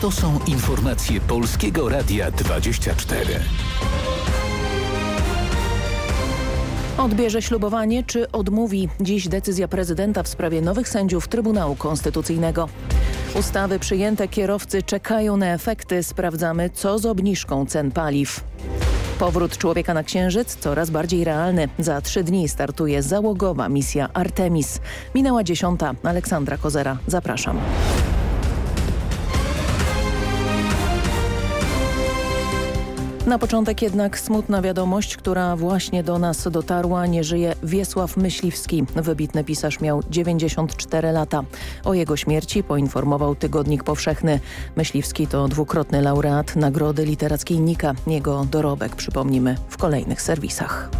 To są informacje Polskiego Radia 24. Odbierze ślubowanie czy odmówi? Dziś decyzja prezydenta w sprawie nowych sędziów Trybunału Konstytucyjnego. Ustawy przyjęte kierowcy czekają na efekty. Sprawdzamy, co z obniżką cen paliw. Powrót człowieka na Księżyc coraz bardziej realny. Za trzy dni startuje załogowa misja Artemis. Minęła dziesiąta. Aleksandra Kozera. Zapraszam. Na początek jednak smutna wiadomość, która właśnie do nas dotarła. Nie żyje Wiesław Myśliwski. Wybitny pisarz miał 94 lata. O jego śmierci poinformował Tygodnik Powszechny. Myśliwski to dwukrotny laureat Nagrody Literackiej Nika. Jego dorobek przypomnimy w kolejnych serwisach.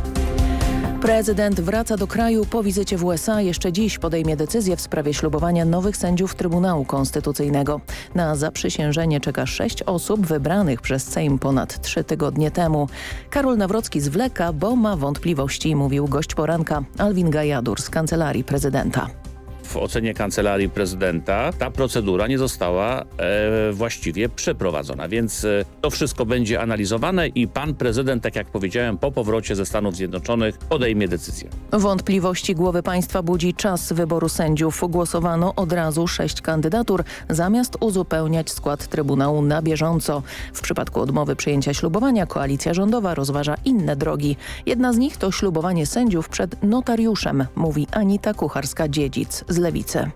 Prezydent wraca do kraju po wizycie w USA. Jeszcze dziś podejmie decyzję w sprawie ślubowania nowych sędziów Trybunału Konstytucyjnego. Na zaprzysiężenie czeka sześć osób wybranych przez Sejm ponad trzy tygodnie temu. Karol Nawrocki zwleka, bo ma wątpliwości, mówił gość poranka Alwin Gajadur z Kancelarii Prezydenta w ocenie Kancelarii Prezydenta ta procedura nie została e, właściwie przeprowadzona, więc e, to wszystko będzie analizowane i pan prezydent, tak jak powiedziałem, po powrocie ze Stanów Zjednoczonych podejmie decyzję. Wątpliwości głowy państwa budzi czas wyboru sędziów. Głosowano od razu sześć kandydatur, zamiast uzupełniać skład Trybunału na bieżąco. W przypadku odmowy przyjęcia ślubowania koalicja rządowa rozważa inne drogi. Jedna z nich to ślubowanie sędziów przed notariuszem, mówi Anita Kucharska-Dziedzic z Lewicy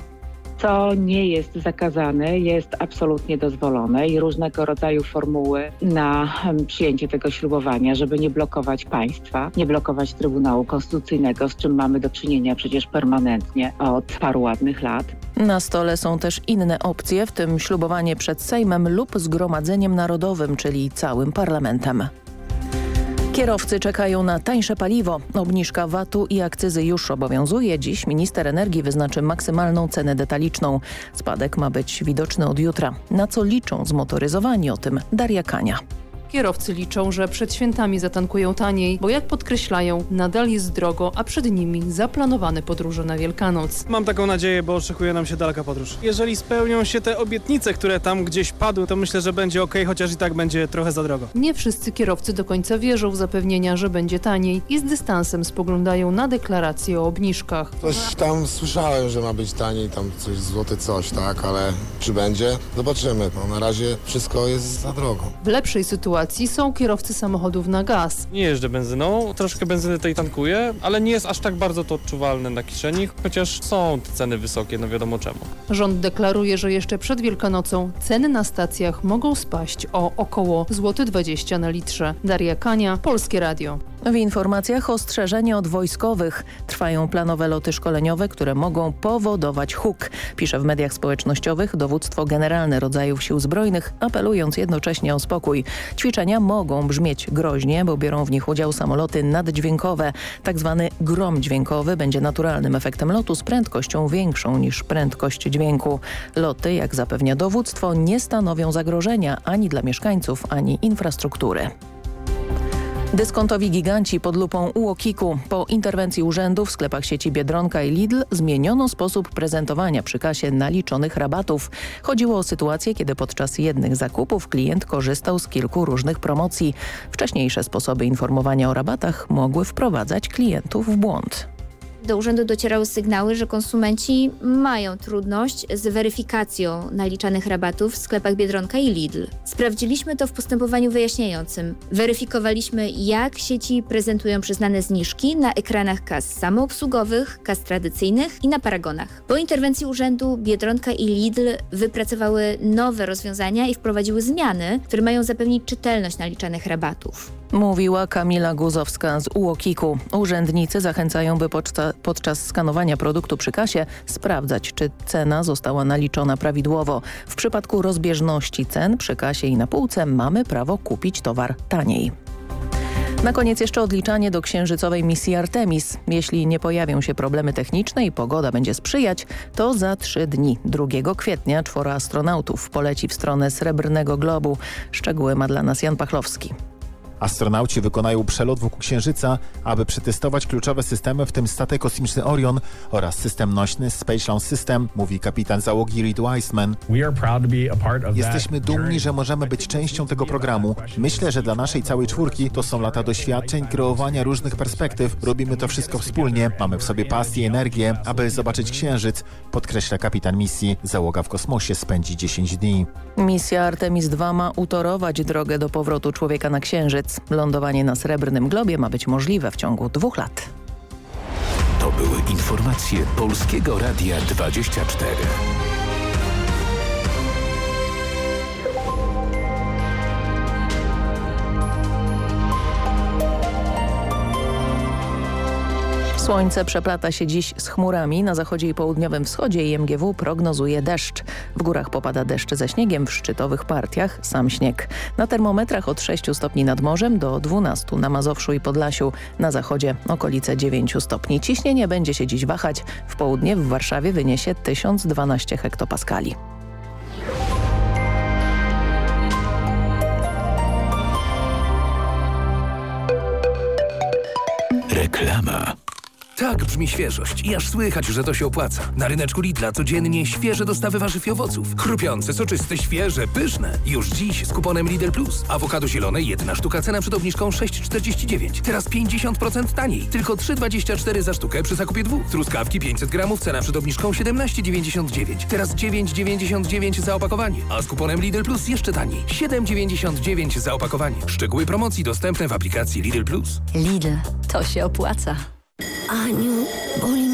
co nie jest zakazane, jest absolutnie dozwolone i różnego rodzaju formuły na przyjęcie tego ślubowania, żeby nie blokować państwa, nie blokować Trybunału Konstytucyjnego, z czym mamy do czynienia przecież permanentnie od paru ładnych lat. Na stole są też inne opcje, w tym ślubowanie przed Sejmem lub Zgromadzeniem Narodowym, czyli całym parlamentem. Kierowcy czekają na tańsze paliwo. Obniżka VAT-u i akcyzy już obowiązuje. Dziś minister energii wyznaczy maksymalną cenę detaliczną. Spadek ma być widoczny od jutra. Na co liczą zmotoryzowani o tym Daria Kania. Kierowcy liczą, że przed świętami zatankują taniej, bo jak podkreślają, nadal jest drogo, a przed nimi zaplanowane podróże na Wielkanoc. Mam taką nadzieję, bo oczekuje nam się daleka podróż. Jeżeli spełnią się te obietnice, które tam gdzieś padły, to myślę, że będzie ok, chociaż i tak będzie trochę za drogo. Nie wszyscy kierowcy do końca wierzą w zapewnienia, że będzie taniej i z dystansem spoglądają na deklaracje o obniżkach. Coś tam słyszałem, że ma być taniej, tam coś złoty coś, tak, ale czy będzie? Zobaczymy. No, na razie wszystko jest za drogo. W lepszej sytuacji sytuacji są kierowcy samochodów na gaz. Nie jeżdżę benzyną, troszkę benzyny tej tankuję, ale nie jest aż tak bardzo to odczuwalne na kieszeni, chociaż są ceny wysokie, no wiadomo czemu. Rząd deklaruje, że jeszcze przed Wielkanocą ceny na stacjach mogą spaść o około złoty 20 na litrze. Daria Kania, Polskie Radio. W informacjach ostrzeżenie od wojskowych. Trwają planowe loty szkoleniowe, które mogą powodować huk. Pisze w mediach społecznościowych dowództwo generalne rodzajów sił zbrojnych, apelując jednocześnie o spokój. Ćwiczenia mogą brzmieć groźnie, bo biorą w nich udział samoloty naddźwiękowe. Tak zwany grom dźwiękowy będzie naturalnym efektem lotu z prędkością większą niż prędkość dźwięku. Loty, jak zapewnia dowództwo, nie stanowią zagrożenia ani dla mieszkańców, ani infrastruktury. Dyskontowi giganci pod lupą UOKiK-u. Po interwencji urzędu w sklepach sieci Biedronka i Lidl zmieniono sposób prezentowania przy kasie naliczonych rabatów. Chodziło o sytuację, kiedy podczas jednych zakupów klient korzystał z kilku różnych promocji. Wcześniejsze sposoby informowania o rabatach mogły wprowadzać klientów w błąd. Do urzędu docierały sygnały, że konsumenci mają trudność z weryfikacją naliczanych rabatów w sklepach Biedronka i Lidl. Sprawdziliśmy to w postępowaniu wyjaśniającym. Weryfikowaliśmy, jak sieci prezentują przyznane zniżki na ekranach kas samoobsługowych, kas tradycyjnych i na paragonach. Po interwencji urzędu Biedronka i Lidl wypracowały nowe rozwiązania i wprowadziły zmiany, które mają zapewnić czytelność naliczanych rabatów. Mówiła Kamila Guzowska z UOKiK-u. Urzędnicy zachęcają, by podczas skanowania produktu przy kasie sprawdzać, czy cena została naliczona prawidłowo. W przypadku rozbieżności cen przy kasie i na półce mamy prawo kupić towar taniej. Na koniec jeszcze odliczanie do księżycowej misji Artemis. Jeśli nie pojawią się problemy techniczne i pogoda będzie sprzyjać, to za trzy dni, 2 kwietnia, czworo astronautów poleci w stronę Srebrnego Globu. Szczegóły ma dla nas Jan Pachlowski. Astronauci wykonają przelot wokół Księżyca, aby przetestować kluczowe systemy, w tym statek kosmiczny Orion oraz system nośny Space Launch System, mówi kapitan załogi Reed Wiseman. Jesteśmy dumni, że możemy być częścią tego programu. Myślę, że dla naszej całej czwórki to są lata doświadczeń, kreowania różnych perspektyw. Robimy to wszystko wspólnie. Mamy w sobie pasję i energię, aby zobaczyć Księżyc, podkreśla kapitan misji. Załoga w kosmosie spędzi 10 dni. Misja Artemis II ma utorować drogę do powrotu człowieka na Księżyc. Lądowanie na Srebrnym Globie ma być możliwe w ciągu dwóch lat. To były informacje Polskiego Radia 24. Słońce przeplata się dziś z chmurami. Na zachodzie i południowym wschodzie IMGW prognozuje deszcz. W górach popada deszcz ze śniegiem, w szczytowych partiach sam śnieg. Na termometrach od 6 stopni nad morzem do 12 na Mazowszu i Podlasiu. Na zachodzie okolice 9 stopni. Ciśnienie będzie się dziś wahać. W południe w Warszawie wyniesie 1012 hektopaskali. Reklama. Tak brzmi świeżość i aż słychać, że to się opłaca. Na ryneczku Lidla codziennie świeże dostawy warzyw i owoców. Chrupiące, soczyste, świeże, pyszne. Już dziś z kuponem Lidl Plus. Awokado zielone, jedna sztuka, cena przed obniżką 6,49. Teraz 50% taniej. Tylko 3,24 za sztukę przy zakupie dwóch. Truskawki 500 gramów, cena przed obniżką 17,99. Teraz 9,99 za opakowanie. A z kuponem Lidl Plus jeszcze taniej. 7,99 za opakowanie. Szczegóły promocji dostępne w aplikacji Lidl Plus. Lidl, to się opłaca. Aniu, boli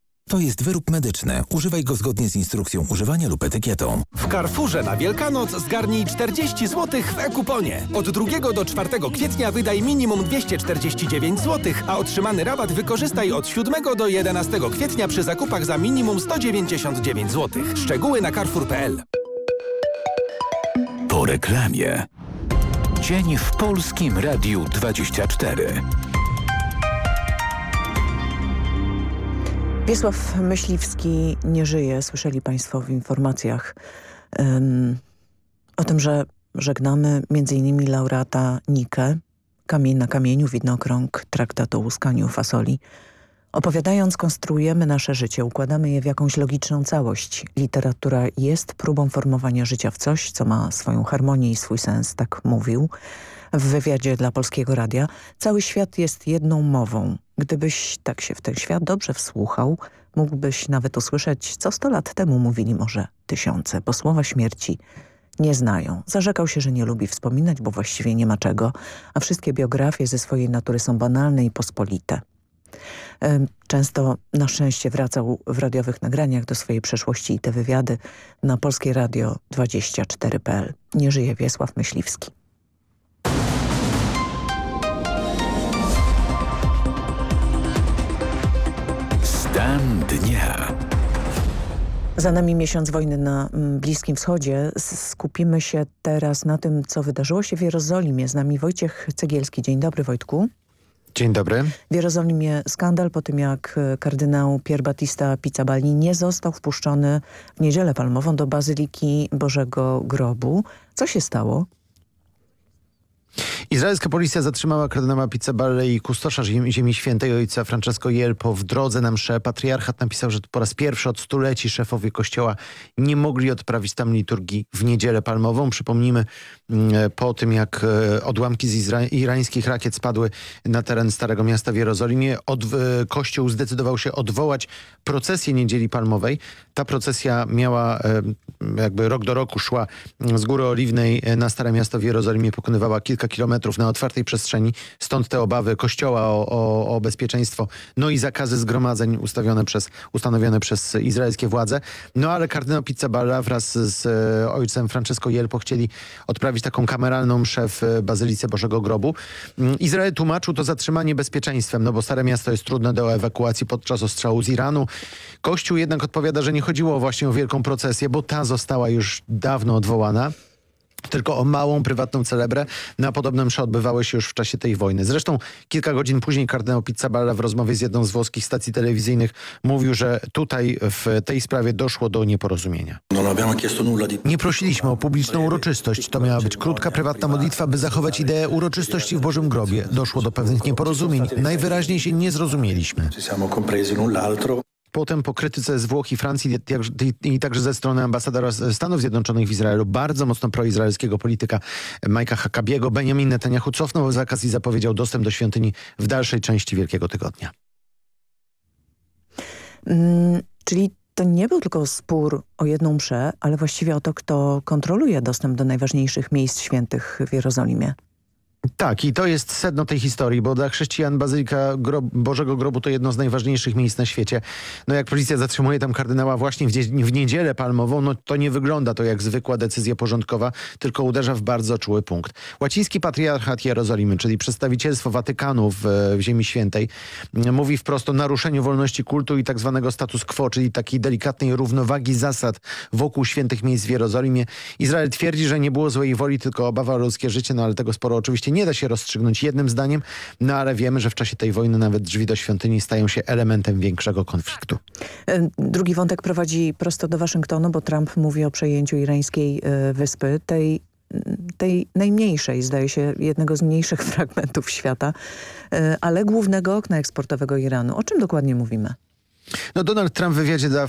To jest wyrób medyczny. Używaj go zgodnie z instrukcją używania lub etykietą. W Carrefourze na Wielkanoc zgarnij 40 zł w e-kuponie. Od 2 do 4 kwietnia wydaj minimum 249 zł, a otrzymany rabat wykorzystaj od 7 do 11 kwietnia przy zakupach za minimum 199 zł. Szczegóły na carrefour.pl Po reklamie. Dzień w Polskim Radiu 24. Wiesław Myśliwski nie żyje. Słyszeli Państwo w informacjach um, o tym, że żegnamy m.in. laureata Nikę, Kamień na kamieniu, widnokrąg, traktat o łuskaniu fasoli. Opowiadając, konstruujemy nasze życie, układamy je w jakąś logiczną całość. Literatura jest próbą formowania życia w coś, co ma swoją harmonię i swój sens, tak mówił w wywiadzie dla Polskiego Radia. Cały świat jest jedną mową. Gdybyś tak się w ten świat dobrze wsłuchał, mógłbyś nawet usłyszeć, co sto lat temu mówili może tysiące, bo słowa śmierci nie znają. Zarzekał się, że nie lubi wspominać, bo właściwie nie ma czego, a wszystkie biografie ze swojej natury są banalne i pospolite. Często na szczęście wracał w radiowych nagraniach do swojej przeszłości i te wywiady na Polskie Radio 24.pl. Nie żyje Wiesław Myśliwski. Stan dnia. Za nami miesiąc wojny na Bliskim Wschodzie. Skupimy się teraz na tym, co wydarzyło się w Jerozolimie. Z nami Wojciech Cegielski. Dzień dobry Wojtku. Dzień dobry. W Jerozolimie skandal po tym, jak kardynał Pier Battista Pizzabali nie został wpuszczony w Niedzielę Palmową do Bazyliki Bożego Grobu. Co się stało? Izraelska policja zatrzymała kardynała Pizzaballę i kustosza Ziemi Świętej ojca Francesco Jelpo w drodze na mszę. Patriarchat napisał, że po raz pierwszy od stuleci szefowie kościoła nie mogli odprawić tam liturgii w niedzielę palmową. Przypomnijmy po tym, jak odłamki z irańskich rakiet spadły na teren Starego Miasta w Jerozolimie, od, kościół zdecydował się odwołać procesję niedzieli palmowej. Ta procesja miała jakby rok do roku szła z Góry Oliwnej na Stare Miasto w Jerozolimie, pokonywała kilka kilka kilometrów na otwartej przestrzeni. Stąd te obawy kościoła o, o, o bezpieczeństwo. No i zakazy zgromadzeń ustawione przez, ustanowione przez izraelskie władze. No ale kardynał Pizzaballa wraz z e, ojcem Francesco Jelpo chcieli odprawić taką kameralną mszę w Bazylice Bożego Grobu. Mm, Izrael tłumaczył to zatrzymanie bezpieczeństwem, no bo Stare Miasto jest trudne do ewakuacji podczas ostrzału z Iranu. Kościół jednak odpowiada, że nie chodziło właśnie o wielką procesję, bo ta została już dawno odwołana tylko o małą, prywatną celebrę. Na podobne msze odbywały się już w czasie tej wojny. Zresztą kilka godzin później kardynał Pizzaballa w rozmowie z jedną z włoskich stacji telewizyjnych mówił, że tutaj w tej sprawie doszło do nieporozumienia. Nie prosiliśmy o publiczną uroczystość. To miała być krótka, prywatna modlitwa, by zachować ideę uroczystości w Bożym Grobie. Doszło do pewnych nieporozumień. Najwyraźniej się nie zrozumieliśmy. Potem po krytyce z Włoch i Francji i także ze strony ambasadora Stanów Zjednoczonych w Izraelu, bardzo mocno proizraelskiego polityka Majka Hakabiego, Benjamin Netanyahu cofnął zakaz i zapowiedział dostęp do świątyni w dalszej części Wielkiego Tygodnia. Mm, czyli to nie był tylko spór o jedną mszę, ale właściwie o to, kto kontroluje dostęp do najważniejszych miejsc świętych w Jerozolimie. Tak, i to jest sedno tej historii, bo dla chrześcijan Bazylika Grob, Bożego Grobu to jedno z najważniejszych miejsc na świecie. No jak policja zatrzymuje tam kardynała właśnie w, w niedzielę palmową, no to nie wygląda to jak zwykła decyzja porządkowa, tylko uderza w bardzo czuły punkt. Łaciński Patriarchat Jerozolimy, czyli przedstawicielstwo Watykanu w, w Ziemi Świętej, mówi wprost o naruszeniu wolności kultu i tak zwanego status quo, czyli takiej delikatnej równowagi zasad wokół świętych miejsc w Jerozolimie. Izrael twierdzi, że nie było złej woli, tylko obawa o ludzkie życie, no ale tego sporo oczywiście nie da się rozstrzygnąć jednym zdaniem, no ale wiemy, że w czasie tej wojny nawet drzwi do świątyni stają się elementem większego konfliktu. E, drugi wątek prowadzi prosto do Waszyngtonu, bo Trump mówi o przejęciu irańskiej e, wyspy, tej tej najmniejszej, zdaje się, jednego z mniejszych fragmentów świata, e, ale głównego okna eksportowego Iranu. O czym dokładnie mówimy? No Donald Trump w wywiadzie dla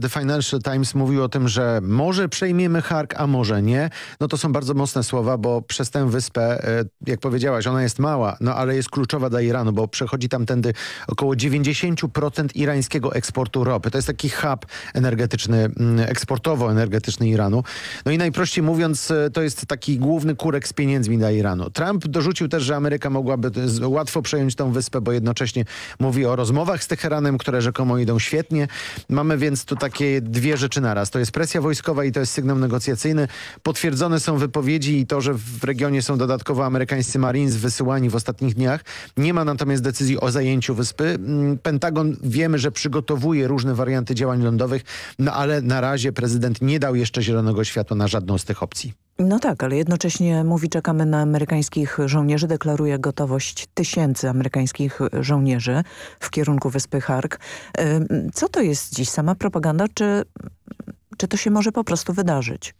The Financial Times mówił o tym, że może przejmiemy Hark, a może nie. No to są bardzo mocne słowa, bo przez tę wyspę, e, jak powiedziałaś, ona jest mała, no ale jest kluczowa dla Iranu, bo przechodzi tamtędy około 90% irańskiego eksportu ropy. To jest taki hub energetyczny, mm, eksportowo-energetyczny Iranu. No i najprościej mówiąc, e, to jest taki główny kurek z pieniędzmi dla Iranu. Trump dorzucił też, że Ameryka mogłaby łatwo przejąć tę wyspę, bo jednocześnie mówi o rozmowach z Teheranem, które rzekomo rzekomo idą świetnie. Mamy więc tu takie dwie rzeczy naraz. To jest presja wojskowa i to jest sygnał negocjacyjny. Potwierdzone są wypowiedzi i to, że w regionie są dodatkowo amerykańscy Marines wysyłani w ostatnich dniach. Nie ma natomiast decyzji o zajęciu wyspy. Mm, Pentagon wiemy, że przygotowuje różne warianty działań lądowych, no ale na razie prezydent nie dał jeszcze zielonego światła na żadną z tych opcji. No tak, ale jednocześnie mówi czekamy na amerykańskich żołnierzy, deklaruje gotowość tysięcy amerykańskich żołnierzy w kierunku wyspy Hark. Co to jest dziś? Sama propaganda, czy, czy to się może po prostu wydarzyć?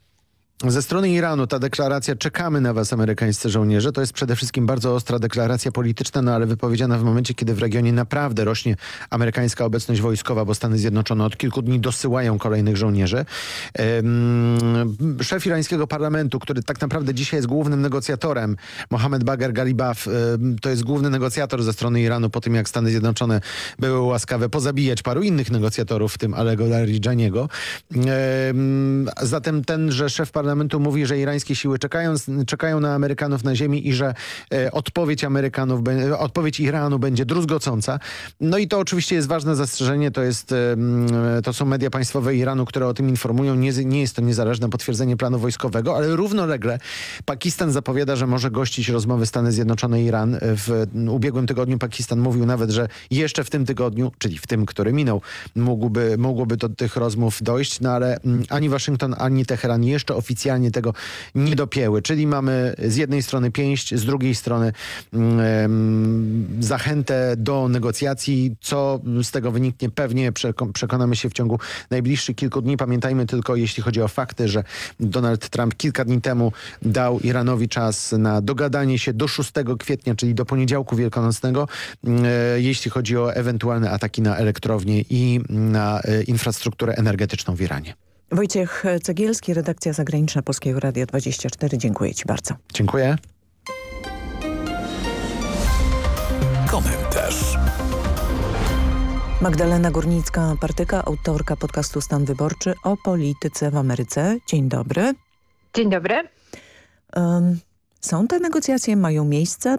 Ze strony Iranu ta deklaracja czekamy na was amerykańscy żołnierze to jest przede wszystkim bardzo ostra deklaracja polityczna, no ale wypowiedziana w momencie, kiedy w regionie naprawdę rośnie amerykańska obecność wojskowa, bo Stany Zjednoczone od kilku dni dosyłają kolejnych żołnierzy. szef irańskiego parlamentu, który tak naprawdę dzisiaj jest głównym negocjatorem, Mohamed Bagher Galibaf, to jest główny negocjator ze strony Iranu po tym, jak Stany Zjednoczone były łaskawe pozabijać paru innych negocjatorów, w tym Alego Larijaniego. zatem ten, że szef parlamentu parlamentu mówi, że irańskie siły czekają, czekają na Amerykanów na ziemi i że e, odpowiedź Amerykanów, odpowiedź Iranu będzie druzgocąca. No i to oczywiście jest ważne zastrzeżenie, to, jest, to są media państwowe Iranu, które o tym informują. Nie, nie jest to niezależne potwierdzenie planu wojskowego, ale równolegle Pakistan zapowiada, że może gościć rozmowy Stany Zjednoczone-Iran. W ubiegłym tygodniu Pakistan mówił nawet, że jeszcze w tym tygodniu, czyli w tym, który minął, mógłby, mogłoby do tych rozmów dojść, no ale mm, ani Waszyngton, ani Teheran jeszcze oficjalnie oficjalnie tego nie dopięły. Czyli mamy z jednej strony pięść, z drugiej strony um, zachętę do negocjacji. Co z tego wyniknie pewnie przekonamy się w ciągu najbliższych kilku dni. Pamiętajmy tylko, jeśli chodzi o fakty, że Donald Trump kilka dni temu dał Iranowi czas na dogadanie się do 6 kwietnia, czyli do poniedziałku wielkanocnego, e, jeśli chodzi o ewentualne ataki na elektrownie i na e, infrastrukturę energetyczną w Iranie. Wojciech Cegielski, redakcja zagraniczna Polskiego Radia 24. Dziękuję Ci bardzo. Dziękuję. Komentarz. Magdalena Górnicka-Partyka, autorka podcastu Stan Wyborczy o polityce w Ameryce. Dzień dobry. Dzień dobry. Um, są te negocjacje, mają miejsce?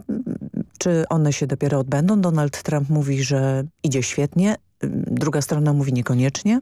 Czy one się dopiero odbędą? Donald Trump mówi, że idzie świetnie, druga strona mówi niekoniecznie.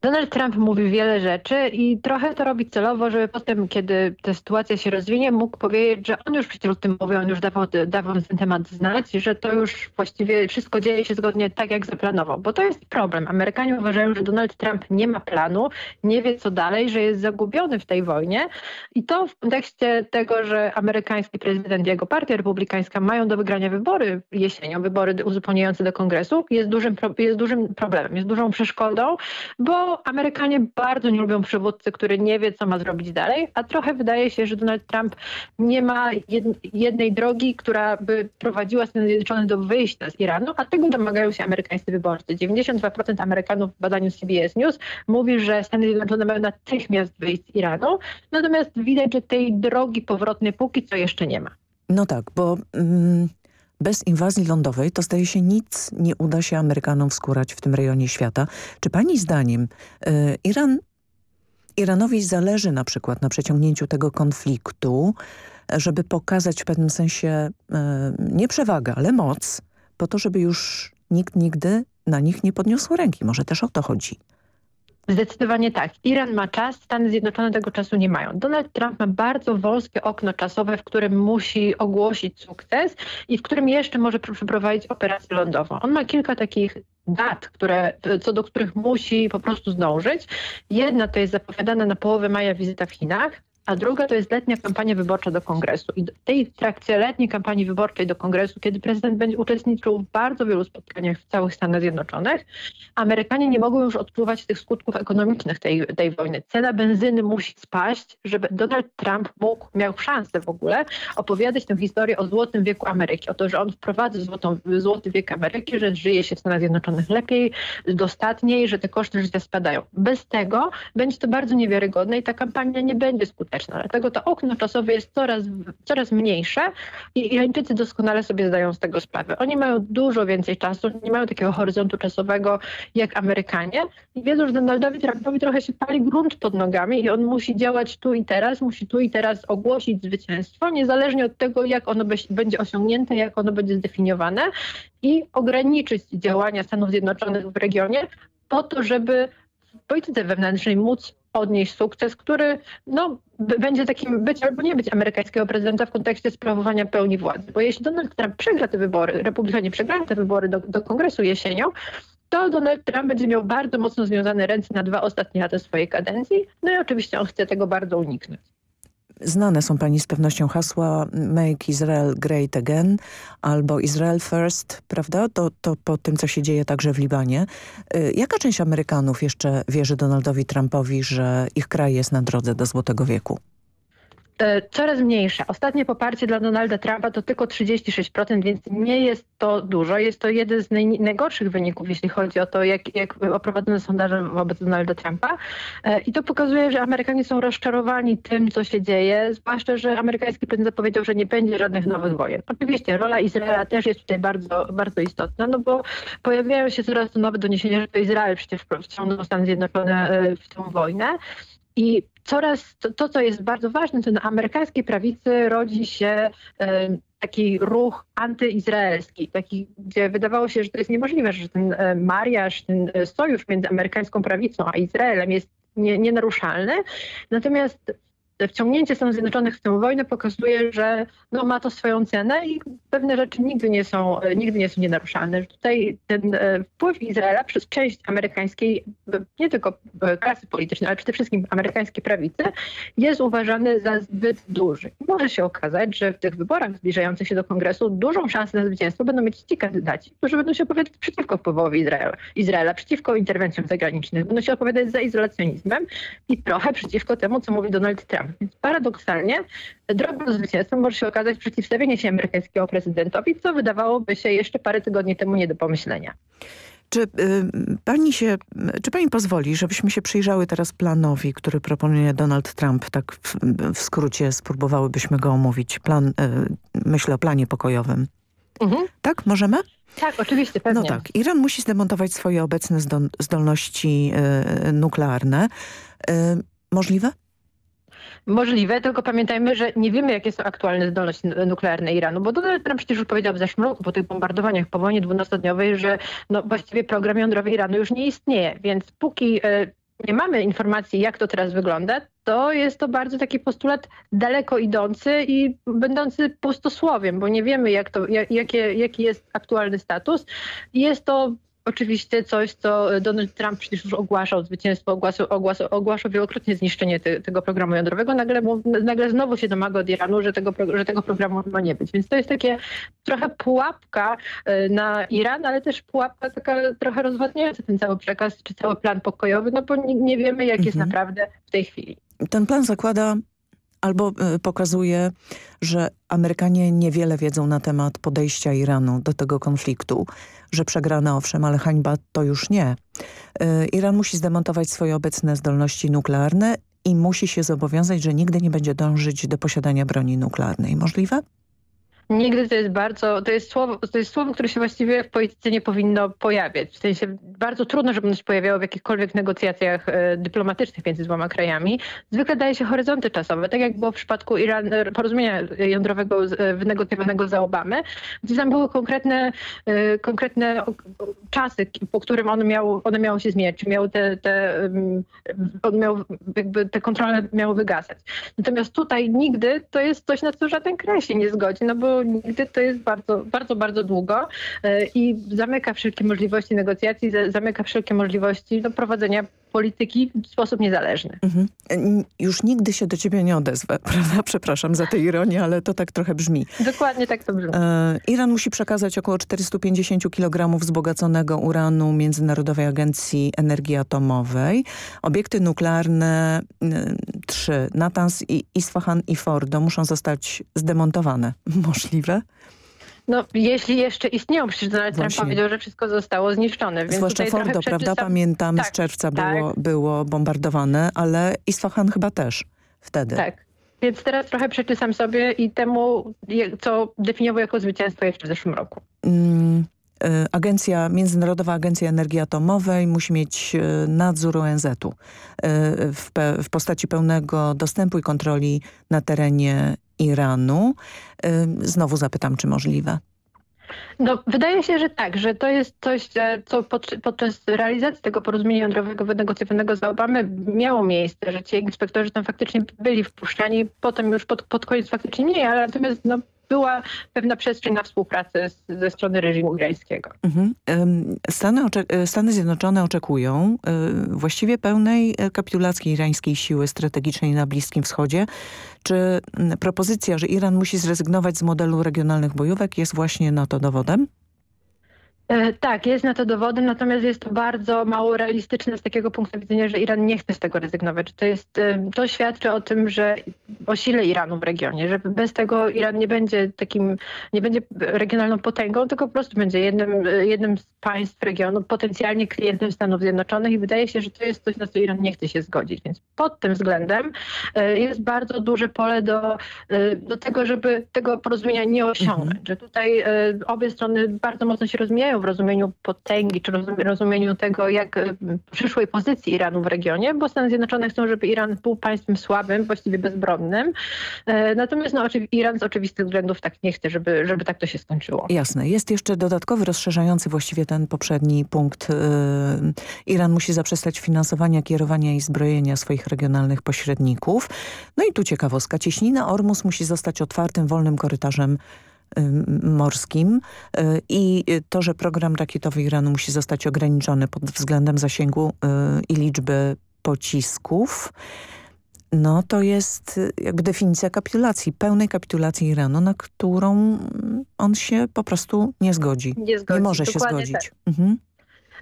Donald Trump mówi wiele rzeczy i trochę to robi celowo, żeby potem, kiedy ta sytuacja się rozwinie, mógł powiedzieć, że on już przecież o tym mówił, on już dawał, dawał ten temat znać, że to już właściwie wszystko dzieje się zgodnie tak, jak zaplanował. Bo to jest problem. Amerykanie uważają, że Donald Trump nie ma planu, nie wie co dalej, że jest zagubiony w tej wojnie i to w kontekście tego, że amerykański prezydent i jego partia republikańska mają do wygrania wybory jesienią, wybory uzupełniające do kongresu, jest dużym, jest dużym problemem, jest dużą przeszkodą, bo Amerykanie bardzo nie lubią przywódcy, który nie wie, co ma zrobić dalej, a trochę wydaje się, że Donald Trump nie ma jednej drogi, która by prowadziła Stany Zjednoczone do wyjścia z Iranu, a tego domagają się amerykańscy wyborcy. 92% Amerykanów w badaniu CBS News mówi, że Stany Zjednoczone mają natychmiast wyjść z Iranu, natomiast widać, że tej drogi powrotnej póki co jeszcze nie ma. No tak, bo mm, bez inwazji lądowej to zdaje się nic nie uda się Amerykanom skórać w tym rejonie świata. Czy pani zdaniem y, Iran, Iranowi zależy na przykład na przeciągnięciu tego konfliktu, żeby pokazać w pewnym sensie y, nie przewagę, ale moc, po to, żeby już nikt nigdy na nich nie podniósł ręki. Może też o to chodzi. Zdecydowanie tak. Iran ma czas, Stany Zjednoczone tego czasu nie mają. Donald Trump ma bardzo wąskie okno czasowe, w którym musi ogłosić sukces i w którym jeszcze może przeprowadzić operację lądową. On ma kilka takich dat, które, co do których musi po prostu zdążyć. Jedna to jest zapowiadana na połowę maja wizyta w Chinach, a druga to jest letnia kampania wyborcza do kongresu. I tej trakcie letniej kampanii wyborczej do kongresu, kiedy prezydent będzie uczestniczył w bardzo wielu spotkaniach w całych Stanach Zjednoczonych, Amerykanie nie mogą już odczuwać tych skutków ekonomicznych tej, tej wojny. Cena benzyny musi spaść, żeby Donald Trump mógł, miał szansę w ogóle opowiadać tę historię o złotym wieku Ameryki, o to, że on wprowadza złotą, złoty wiek Ameryki, że żyje się w Stanach Zjednoczonych lepiej, dostatniej, że te koszty życia spadają. Bez tego będzie to bardzo niewiarygodne i ta kampania nie będzie skuteczna skuteczna. Dlatego to okno czasowe jest coraz, coraz mniejsze i Irańczycy doskonale sobie zdają z tego sprawę. Oni mają dużo więcej czasu, nie mają takiego horyzontu czasowego jak Amerykanie i wiedzą, że Donaldowi Trumpowi trochę się pali grunt pod nogami i on musi działać tu i teraz, musi tu i teraz ogłosić zwycięstwo, niezależnie od tego, jak ono będzie osiągnięte, jak ono będzie zdefiniowane i ograniczyć działania Stanów Zjednoczonych w regionie po to, żeby w polityce wewnętrznej móc odnieść sukces, który no, będzie takim być albo nie być amerykańskiego prezydenta w kontekście sprawowania pełni władzy. Bo jeśli Donald Trump przegra te wybory, republikanie przegrają te wybory do, do kongresu jesienią, to Donald Trump będzie miał bardzo mocno związane ręce na dwa ostatnie lata swojej kadencji. No i oczywiście on chce tego bardzo uniknąć. Znane są pani z pewnością hasła Make Israel Great Again albo Israel First, prawda? To, to po tym, co się dzieje także w Libanie. Y, jaka część Amerykanów jeszcze wierzy Donaldowi Trumpowi, że ich kraj jest na drodze do Złotego Wieku? E, coraz mniejsza. Ostatnie poparcie dla Donalda Trumpa to tylko 36%, więc nie jest to dużo. Jest to jeden z najgorszych wyników, jeśli chodzi o to, jak, jak oprowadzone sondaże wobec Donalda Trumpa. E, I to pokazuje, że Amerykanie są rozczarowani tym, co się dzieje, zwłaszcza, że amerykański prezydent zapowiedział, że nie będzie żadnych nowych wojen. Oczywiście rola Izraela też jest tutaj bardzo, bardzo istotna, no bo pojawiają się coraz nowe doniesienia, że to Izrael przecież wciągnął Stany Zjednoczone e, w tę wojnę. I coraz, to, to, co jest bardzo ważne, to na amerykańskiej prawicy rodzi się e, taki ruch antyizraelski, taki, gdzie wydawało się, że to jest niemożliwe, że ten e, mariaż, ten e, sojusz między amerykańską prawicą a Izraelem jest nie, nienaruszalny. Natomiast wciągnięcie Stanów Zjednoczonych w tę wojnę pokazuje, że no, ma to swoją cenę i pewne rzeczy nigdy nie są, nigdy nie są nienaruszalne. Tutaj ten e, wpływ Izraela przez część amerykańskiej, nie tylko e, klasy politycznej, ale przede wszystkim amerykańskiej prawicy, jest uważany za zbyt duży. Może się okazać, że w tych wyborach zbliżających się do kongresu dużą szansę na zwycięstwo będą mieć ci kandydaci, którzy będą się opowiadać przeciwko wpływowi Izraela, Izraela przeciwko interwencjom zagranicznym, będą się opowiadać za izolacjonizmem i trochę przeciwko temu, co mówi Donald Trump. Więc paradoksalnie drogą do zwycięstwa może się okazać przeciwstawienie się amerykańskiego prezydentowi, co wydawałoby się jeszcze parę tygodni temu nie do pomyślenia. Czy y, pani się, czy pani pozwoli, żebyśmy się przyjrzały teraz planowi, który proponuje Donald Trump? Tak w, w skrócie spróbowałybyśmy go omówić. Plan, y, myślę o planie pokojowym. Mhm. Tak, możemy? Tak, oczywiście, pewnie. No tak, Iran musi zdemontować swoje obecne zdolności y, nuklearne. Y, możliwe? Możliwe, tylko pamiętajmy, że nie wiemy, jakie są aktualne zdolności nuklearne Iranu, bo Donald Trump przecież już powiedział w zeszłym roku po tych bombardowaniach po wojnie dwunastodniowej, że no, właściwie program jądrowy Iranu już nie istnieje, więc póki e, nie mamy informacji, jak to teraz wygląda, to jest to bardzo taki postulat daleko idący i będący pustosłowiem, bo nie wiemy, jak to, jak, jakie, jaki jest aktualny status. Jest to oczywiście coś, co Donald Trump przecież już ogłaszał zwycięstwo, ogłaszał, ogłaszał, ogłaszał wielokrotnie zniszczenie te, tego programu jądrowego. Nagle, nagle znowu się domaga od Iranu, że tego, że tego programu ma nie być. Więc to jest takie trochę pułapka e, na Iran, ale też pułapka taka trochę rozwadniająca ten cały przekaz, czy cały plan pokojowy, no bo nie, nie wiemy, jak mhm. jest naprawdę w tej chwili. Ten plan zakłada albo e, pokazuje, że Amerykanie niewiele wiedzą na temat podejścia Iranu do tego konfliktu, że przegrana owszem, ale hańba to już nie. E, Iran musi zdemontować swoje obecne zdolności nuklearne i musi się zobowiązać, że nigdy nie będzie dążyć do posiadania broni nuklearnej. Możliwe? Nigdy to jest bardzo, to jest słowo, to jest słowo, które się właściwie w polityce nie powinno pojawiać. W sensie bardzo trudno, żeby ono się pojawiało w jakichkolwiek negocjacjach e, dyplomatycznych między dwoma krajami. Zwykle daje się horyzonty czasowe, tak jak było w przypadku Iran, e, porozumienia jądrowego e, wynegocjowanego za Obamy, gdzie tam były konkretne, konkretne czasy, po którym one miało, one miało się zmieniać, czy miały te, te, miał, jakby te kontrole miały wygasać. Natomiast tutaj nigdy to jest coś, na co żaden kraj się nie zgodzi, no bo nigdy to jest bardzo, bardzo, bardzo długo e, i zamyka wszelkie możliwości negocjacji, zamyka wszelkie możliwości do prowadzenia polityki w sposób niezależny. Mhm. Już nigdy się do ciebie nie odezwę, prawda? Przepraszam za tę ironię, ale to tak trochę brzmi. Dokładnie tak to brzmi. E, Iran musi przekazać około 450 kg wzbogaconego uranu Międzynarodowej Agencji Energii Atomowej. Obiekty nuklearne trzy, Natanz, Isfahan i Fordo muszą zostać zdemontowane. Możliwe? No, jeśli jeszcze istnieją, przecież Donald Trump powiedział, że wszystko zostało zniszczone. Więc Zwłaszcza Fordo, prawda? Pamiętamy, tak, z czerwca tak. było, było bombardowane, ale Isfahan chyba też wtedy. Tak. Więc teraz trochę przeczytam sobie i temu, co definiował jako zwycięstwo jeszcze w zeszłym roku. Mm, y, agencja, Międzynarodowa Agencja Energii Atomowej musi mieć y, nadzór ONZ-u y, w, w postaci pełnego dostępu i kontroli na terenie Iranu. Znowu zapytam, czy możliwe. No, wydaje się, że tak, że to jest coś, co podczas realizacji tego porozumienia jądrowego wynegocjowanego z Obamy miało miejsce, że ci inspektorzy tam faktycznie byli wpuszczani, potem już pod, pod koniec faktycznie nie, ale natomiast no, była pewna przestrzeń na współpracę z, ze strony reżimu irańskiego. Mhm. Stany, e, Stany Zjednoczone oczekują e, właściwie pełnej e, kapitulacji irańskiej siły strategicznej na Bliskim Wschodzie. Czy propozycja, że Iran musi zrezygnować z modelu regionalnych bojówek jest właśnie na to dowodem? E, tak, jest na to dowodem, natomiast jest to bardzo mało realistyczne z takiego punktu widzenia, że Iran nie chce z tego rezygnować. To, jest, e, to świadczy o tym, że o sile Iranu w regionie, że bez tego Iran nie będzie takim, nie będzie regionalną potęgą, tylko po prostu będzie jednym, jednym z państw regionu, potencjalnie klientem Stanów Zjednoczonych i wydaje się, że to jest coś, na co Iran nie chce się zgodzić. Więc pod tym względem e, jest bardzo duże pole do, do tego, żeby tego porozumienia nie osiągnąć. Że tutaj obie strony bardzo mocno się rozmijają w rozumieniu potęgi, czy rozumieniu tego, jak e, przyszłej pozycji Iranu w regionie, bo Stany Zjednoczone chcą, żeby Iran był państwem słabym, właściwie bezbronnym. E, natomiast no, Iran z oczywistych względów tak nie chce, żeby, żeby tak to się skończyło. Jasne. Jest jeszcze dodatkowy, rozszerzający właściwie ten poprzedni punkt. E, Iran musi zaprzestać finansowania, kierowania i zbrojenia swoich regionalnych pośredników. No i tu ciekawostka. Cieśnina Ormus musi zostać otwartym, wolnym korytarzem morskim y, i to, że program rakietowy Iranu musi zostać ograniczony pod względem zasięgu y, i liczby pocisków, no to jest jakby definicja kapitulacji, pełnej kapitulacji Iranu, na którą on się po prostu nie zgodzi. Nie, zgodzi. nie może się zgodzić. Tak. Mhm.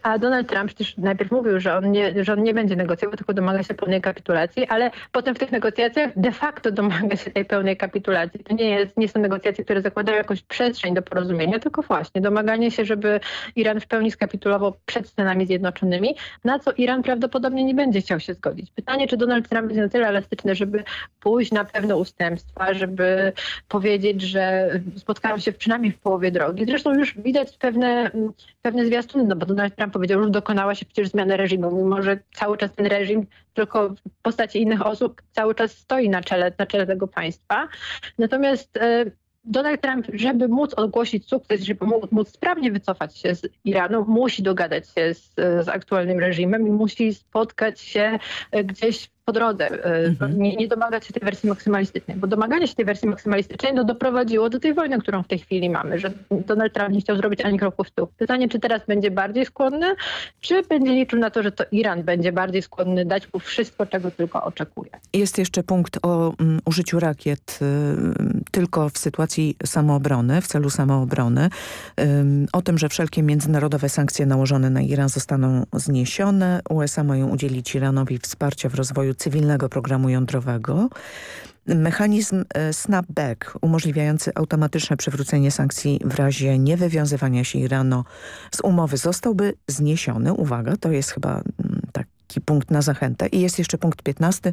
A Donald Trump przecież najpierw mówił, że on nie, że on nie będzie negocjował, tylko domaga się pełnej kapitulacji, ale potem w tych negocjacjach de facto domaga się tej pełnej kapitulacji. To nie, jest, nie są negocjacje, które zakładają jakąś przestrzeń do porozumienia, tylko właśnie domaganie się, żeby Iran w pełni skapitulował przed Stanami Zjednoczonymi, na co Iran prawdopodobnie nie będzie chciał się zgodzić. Pytanie, czy Donald Trump jest na tyle elastyczny, żeby pójść na pewne ustępstwa, żeby powiedzieć, że spotkałem się przynajmniej w połowie drogi. Zresztą już widać pewne, pewne zwiastuny, no bo Donald Trump powiedział, już dokonała się przecież zmiana reżimu, mimo że cały czas ten reżim tylko w postaci innych osób cały czas stoi na czele, na czele tego państwa. Natomiast e, Donald Trump, żeby móc ogłosić sukces, żeby móc, sprawnie wycofać się z Iranu, musi dogadać się z, z aktualnym reżimem i musi spotkać się e, gdzieś po drodze, e, mhm. nie, nie, domagać się tej wersji maksymalistycznej, bo domaganie się tej wersji maksymalistycznej no, doprowadziło do tej wojny, którą w tej chwili mamy, że Donald Trump nie chciał zrobić ani kroku w tył. Pytanie, czy teraz będzie bardziej skłonny, czy będzie liczył na to, że to Iran będzie bardziej skłonny dać mu wszystko, czego tylko oczekuje. Jest jeszcze punkt o um, użyciu rakiet um, tylko w sytuacji samoobrony, w celu samoobrony, um, o tym, że wszelkie międzynarodowe sankcje nałożone na Iran zostaną zniesione. USA mają udzielić Iranowi wsparcia w rozwoju cywilnego programu jądrowego. Mechanizm e, snapback umożliwiający automatyczne przywrócenie sankcji w razie niewywiązywania się Iranu z umowy zostałby zniesiony. Uwaga, to jest chyba mm, taki punkt na zachętę. I jest jeszcze punkt 15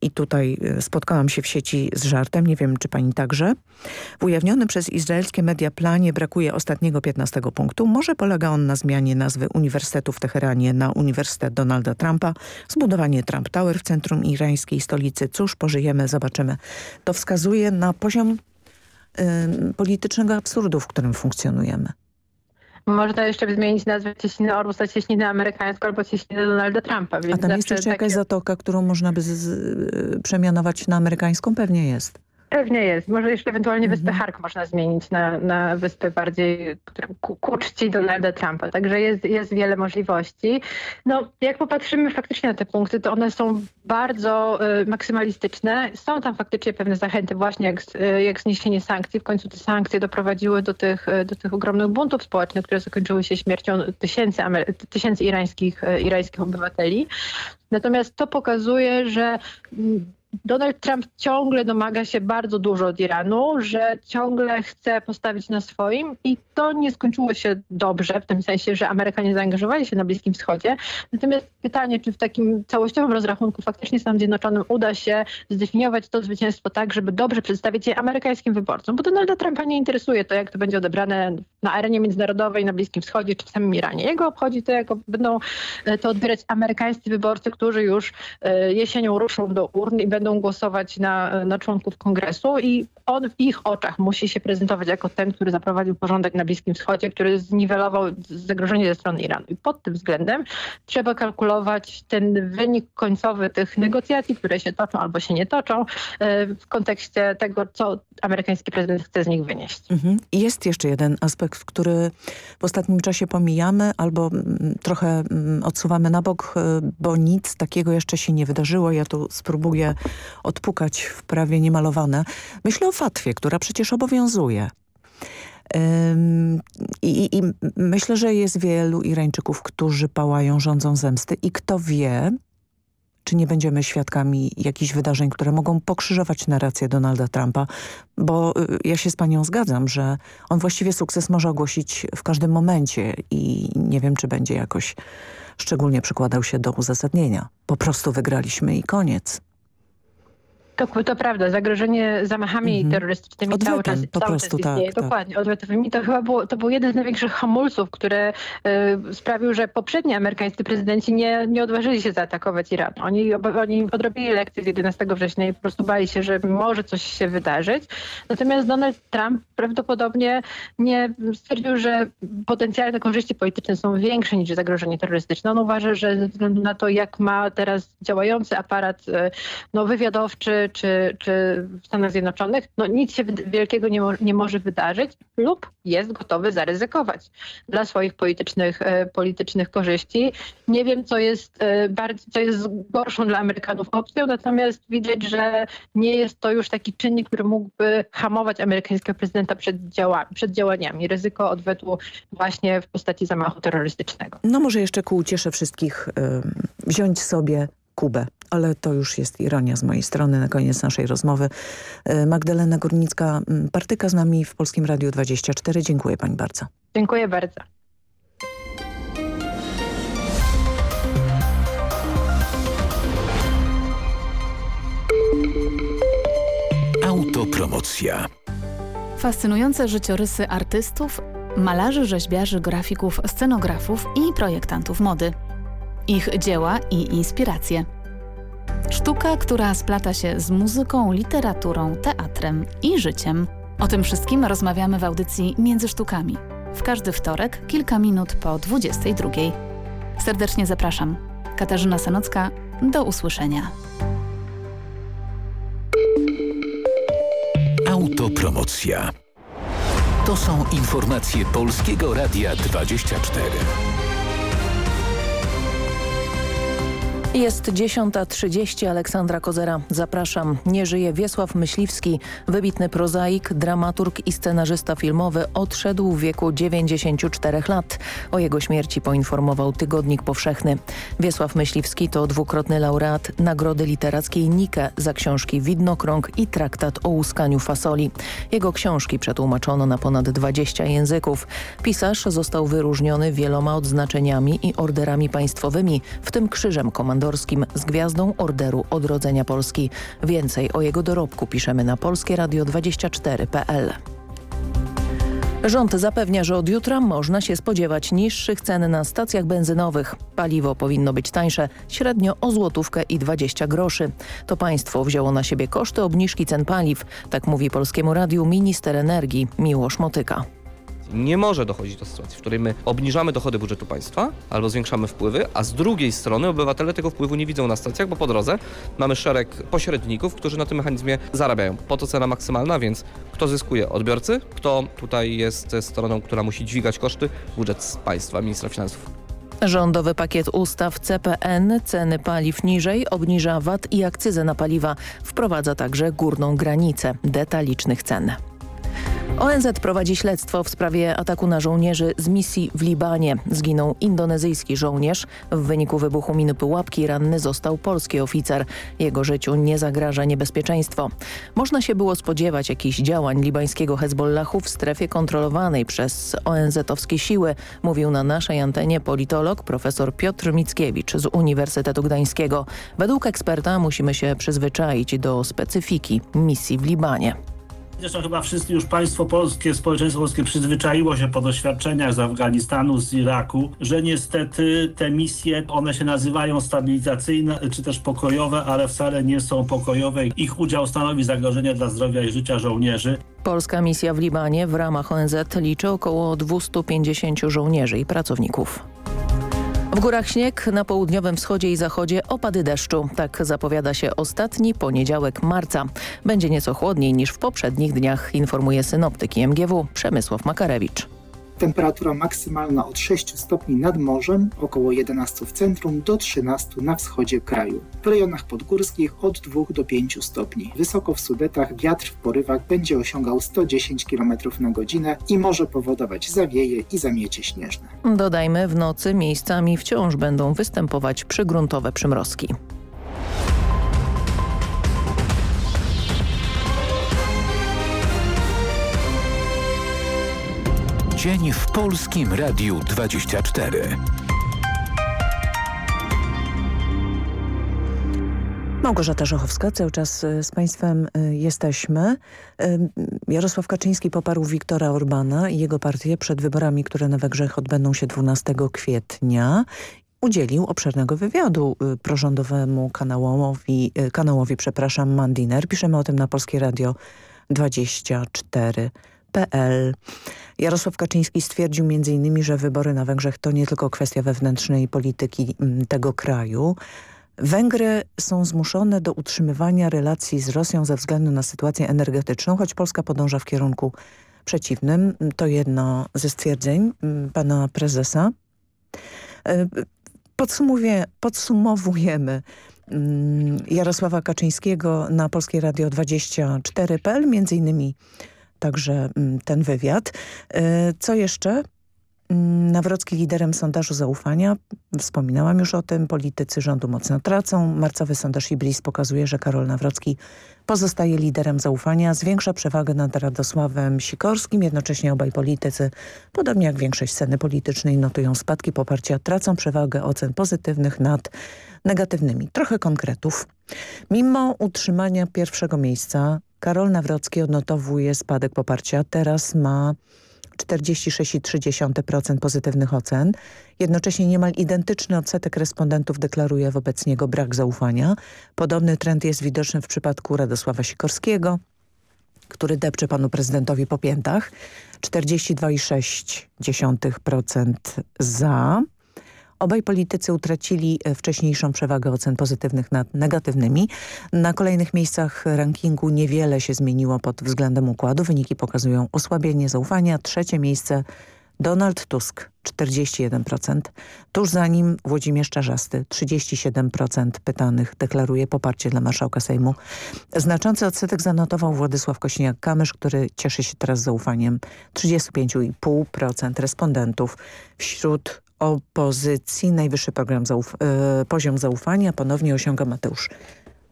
i tutaj y, spotkałam się w sieci z żartem, nie wiem czy pani także. W ujawnionym przez izraelskie media planie brakuje ostatniego 15 punktu. Może polega on na zmianie nazwy Uniwersytetu w Teheranie na Uniwersytet Donalda Trumpa, zbudowanie Trump Tower w centrum irańskiej stolicy. Cóż, pożyjemy, zobaczymy. To wskazuje na poziom y, politycznego absurdu, w którym funkcjonujemy. Można jeszcze zmienić nazwę cieśniny Ormus na cieśninę amerykańską albo cieśninę Donalda Trumpa. A tam jest jeszcze jakaś zatoka, którą można by z, z, przemianować na amerykańską? Pewnie jest. Pewnie jest. Może jeszcze ewentualnie wyspę mhm. Hark można zmienić na, na wyspę bardziej ku, ku czci Donalda Trumpa. Także jest, jest wiele możliwości. No, jak popatrzymy faktycznie na te punkty, to one są bardzo y, maksymalistyczne. Są tam faktycznie pewne zachęty właśnie jak, y, jak zniesienie sankcji. W końcu te sankcje doprowadziły do tych, y, do tych ogromnych buntów społecznych, które zakończyły się śmiercią tysięcy, tysięcy irańskich, y, irańskich obywateli. Natomiast to pokazuje, że mm, Donald Trump ciągle domaga się bardzo dużo od Iranu, że ciągle chce postawić na swoim i to nie skończyło się dobrze, w tym sensie, że Amerykanie zaangażowali się na Bliskim Wschodzie. Natomiast pytanie, czy w takim całościowym rozrachunku faktycznie Stanom Zjednoczonym uda się zdefiniować to zwycięstwo tak, żeby dobrze przedstawić je amerykańskim wyborcom, bo Donalda Trumpa nie interesuje to, jak to będzie odebrane na arenie międzynarodowej, na Bliskim Wschodzie czy w samym Iranie. Jego obchodzi to, jak będą e, to odbierać amerykańscy wyborcy, którzy już e, jesienią ruszą do urn i będą głosować na, na członków kongresu i on w ich oczach musi się prezentować jako ten, który zaprowadził porządek na Bliskim Wschodzie, który zniwelował zagrożenie ze strony Iranu. I pod tym względem trzeba kalkulować ten wynik końcowy tych negocjacji, które się toczą albo się nie toczą e, w kontekście tego, co amerykański prezydent chce z nich wynieść. Mhm. Jest jeszcze jeden aspekt, który w ostatnim czasie pomijamy albo mm, trochę mm, odsuwamy na bok, e, bo nic takiego jeszcze się nie wydarzyło. Ja tu spróbuję odpukać w prawie niemalowane. Myślę o fatwie, która przecież obowiązuje. I, I, myślę, że jest wielu Irańczyków, którzy pałają rządzą zemsty i kto wie, czy nie będziemy świadkami jakichś wydarzeń, które mogą pokrzyżować narrację Donalda Trumpa, bo y, ja się z panią zgadzam, że on właściwie sukces może ogłosić w każdym momencie i nie wiem, czy będzie jakoś szczególnie przykładał się do uzasadnienia. Po prostu wygraliśmy i koniec. To, to prawda, zagrożenie zamachami mm -hmm. terrorystycznymi Odwetem, cały czas, po cały prostu, czas istnieje. Tak, Dokładnie, tak. odwetowymi. To chyba było, to był jeden z największych hamulców, które y, sprawił, że poprzedni amerykańscy prezydenci nie, nie odważyli się zaatakować Iranu. Oni, oni odrobili lekcję z 11 września i po prostu bali się, że może coś się wydarzyć. Natomiast Donald Trump prawdopodobnie nie stwierdził, że potencjalne korzyści polityczne są większe niż zagrożenie terrorystyczne. On uważa, że ze względu na to, jak ma teraz działający aparat y, no, wywiadowczy, czy, czy w Stanach Zjednoczonych, no nic się wielkiego nie, mo nie może wydarzyć lub jest gotowy zaryzykować dla swoich politycznych, e, politycznych korzyści. Nie wiem, co jest, e, bardziej, co jest gorszą dla Amerykanów opcją, natomiast widać, że nie jest to już taki czynnik, który mógłby hamować amerykańskiego prezydenta przed, działa przed działaniami. Ryzyko odwetu właśnie w postaci zamachu terrorystycznego. No może jeszcze ku uciesze wszystkich y, wziąć sobie Kubę. Ale to już jest ironia z mojej strony na koniec naszej rozmowy. E, Magdalena Górnicka-Partyka z nami w Polskim Radiu 24. Dziękuję pani bardzo. Dziękuję bardzo. Autopromocja. Fascynujące życiorysy artystów malarzy, rzeźbiarzy, grafików, scenografów i projektantów mody. Ich dzieła i inspiracje. Sztuka, która splata się z muzyką, literaturą, teatrem i życiem. O tym wszystkim rozmawiamy w audycji Między Sztukami. W każdy wtorek, kilka minut po 22. Serdecznie zapraszam. Katarzyna Sanocka, do usłyszenia. Autopromocja. To są informacje Polskiego Radia 24. Jest 10.30, Aleksandra Kozera. Zapraszam. Nie żyje Wiesław Myśliwski, wybitny prozaik, dramaturg i scenarzysta filmowy, odszedł w wieku 94 lat. O jego śmierci poinformował Tygodnik Powszechny. Wiesław Myśliwski to dwukrotny laureat Nagrody Literackiej Nike za książki Widnokrąg i traktat o łuskaniu fasoli. Jego książki przetłumaczono na ponad 20 języków. Pisarz został wyróżniony wieloma odznaczeniami i orderami państwowymi, w tym krzyżem z Gwiazdą Orderu Odrodzenia Polski. Więcej o jego dorobku piszemy na polskieradio24.pl. Rząd zapewnia, że od jutra można się spodziewać niższych cen na stacjach benzynowych. Paliwo powinno być tańsze średnio o złotówkę i 20 groszy. To państwo wzięło na siebie koszty obniżki cen paliw. Tak mówi Polskiemu Radiu minister energii Miłosz Motyka. Nie może dochodzić do sytuacji, w której my obniżamy dochody budżetu państwa albo zwiększamy wpływy, a z drugiej strony obywatele tego wpływu nie widzą na stacjach, bo po drodze mamy szereg pośredników, którzy na tym mechanizmie zarabiają. Po to cena maksymalna, więc kto zyskuje? Odbiorcy? Kto tutaj jest stroną, która musi dźwigać koszty? Budżet państwa, ministra finansów. Rządowy pakiet ustaw CPN, ceny paliw niżej, obniża VAT i akcyzę na paliwa. Wprowadza także górną granicę detalicznych cen. ONZ prowadzi śledztwo w sprawie ataku na żołnierzy z misji w Libanie. Zginął indonezyjski żołnierz. W wyniku wybuchu miny pułapki ranny został polski oficer. Jego życiu nie zagraża niebezpieczeństwo. Można się było spodziewać jakichś działań libańskiego Hezbollahu w strefie kontrolowanej przez ONZ-owskie siły, mówił na naszej antenie politolog profesor Piotr Mickiewicz z Uniwersytetu Gdańskiego. Według eksperta musimy się przyzwyczaić do specyfiki misji w Libanie. Zresztą chyba wszyscy już państwo polskie, społeczeństwo polskie przyzwyczaiło się po doświadczeniach z Afganistanu, z Iraku, że niestety te misje, one się nazywają stabilizacyjne czy też pokojowe, ale wcale nie są pokojowe. Ich udział stanowi zagrożenie dla zdrowia i życia żołnierzy. Polska misja w Libanie w ramach ONZ liczy około 250 żołnierzy i pracowników. W górach śnieg, na południowym wschodzie i zachodzie opady deszczu. Tak zapowiada się ostatni poniedziałek marca. Będzie nieco chłodniej niż w poprzednich dniach, informuje synoptyk MGW Przemysław Makarewicz. Temperatura maksymalna od 6 stopni nad morzem, około 11 w centrum, do 13 na wschodzie kraju. W rejonach podgórskich od 2 do 5 stopni. Wysoko w Sudetach wiatr w porywach będzie osiągał 110 km na godzinę i może powodować zawieje i zamiecie śnieżne. Dodajmy, w nocy miejscami wciąż będą występować przygruntowe przymrozki. Dzień w Polskim Radiu 24. Małgorzata Żochowska, cały czas y, z Państwem y, jesteśmy. Y, Jarosław Kaczyński poparł Wiktora Orbana i jego partię przed wyborami, które na Węgrzech odbędą się 12 kwietnia udzielił obszernego wywiadu prorządowemu kanałowi, kanałowi przepraszam, Mandiner. Piszemy o tym na Polskie Radio 24. PL. Jarosław Kaczyński stwierdził m.in., że wybory na Węgrzech to nie tylko kwestia wewnętrznej polityki tego kraju. Węgry są zmuszone do utrzymywania relacji z Rosją ze względu na sytuację energetyczną, choć Polska podąża w kierunku przeciwnym. To jedno ze stwierdzeń pana prezesa. podsumowujemy Jarosława Kaczyńskiego na Polskie Radio 24.pl, między innymi także mm, ten wywiad. E, co jeszcze? Mm, Nawrocki liderem sondażu zaufania. Wspominałam już o tym. Politycy rządu mocno tracą. Marcowy sondaż Ibris pokazuje, że Karol Nawrocki pozostaje liderem zaufania. Zwiększa przewagę nad Radosławem Sikorskim. Jednocześnie obaj politycy, podobnie jak większość sceny politycznej, notują spadki poparcia. Tracą przewagę ocen pozytywnych nad negatywnymi. Trochę konkretów. Mimo utrzymania pierwszego miejsca Karol Nawrocki odnotowuje spadek poparcia. Teraz ma 46,3% pozytywnych ocen. Jednocześnie niemal identyczny odsetek respondentów deklaruje wobec niego brak zaufania. Podobny trend jest widoczny w przypadku Radosława Sikorskiego, który depcze panu prezydentowi po piętach. 42,6% za. Obaj politycy utracili e, wcześniejszą przewagę ocen pozytywnych nad negatywnymi. Na kolejnych miejscach rankingu niewiele się zmieniło pod względem układu. Wyniki pokazują osłabienie zaufania. Trzecie miejsce Donald Tusk 41%, tuż za nim Włodzimierz Czarzasty 37% pytanych deklaruje poparcie dla marszałka Sejmu. Znaczący odsetek zanotował Władysław Kośniak-Kamysz, który cieszy się teraz zaufaniem 35,5% respondentów. Wśród opozycji najwyższy zauf y, poziom zaufania ponownie osiąga Mateusz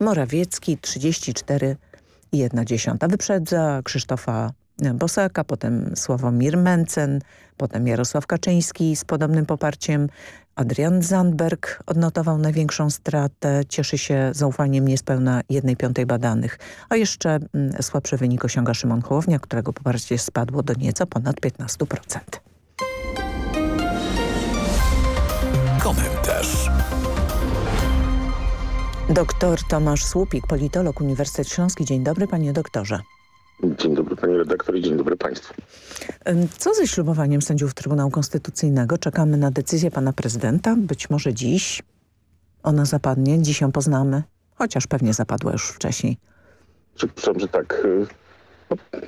Morawiecki 34,1. Wyprzedza Krzysztofa Bosaka, potem Sławomir Mencen, potem Jarosław Kaczyński z podobnym poparciem. Adrian Zandberg odnotował największą stratę, cieszy się zaufaniem niespełna jednej piątej badanych. A jeszcze mm, słabszy wynik osiąga Szymon Hołownia, którego poparcie spadło do nieco ponad 15%. Komentarz. Doktor Tomasz Słupik, politolog Uniwersytet Śląski. Dzień dobry panie doktorze. Dzień dobry panie redaktor i dzień dobry państwu. Co ze ślubowaniem sędziów Trybunału Konstytucyjnego? Czekamy na decyzję pana prezydenta. Być może dziś ona zapadnie. Dziś ją poznamy. Chociaż pewnie zapadła już wcześniej. Przypuszczam, że tak.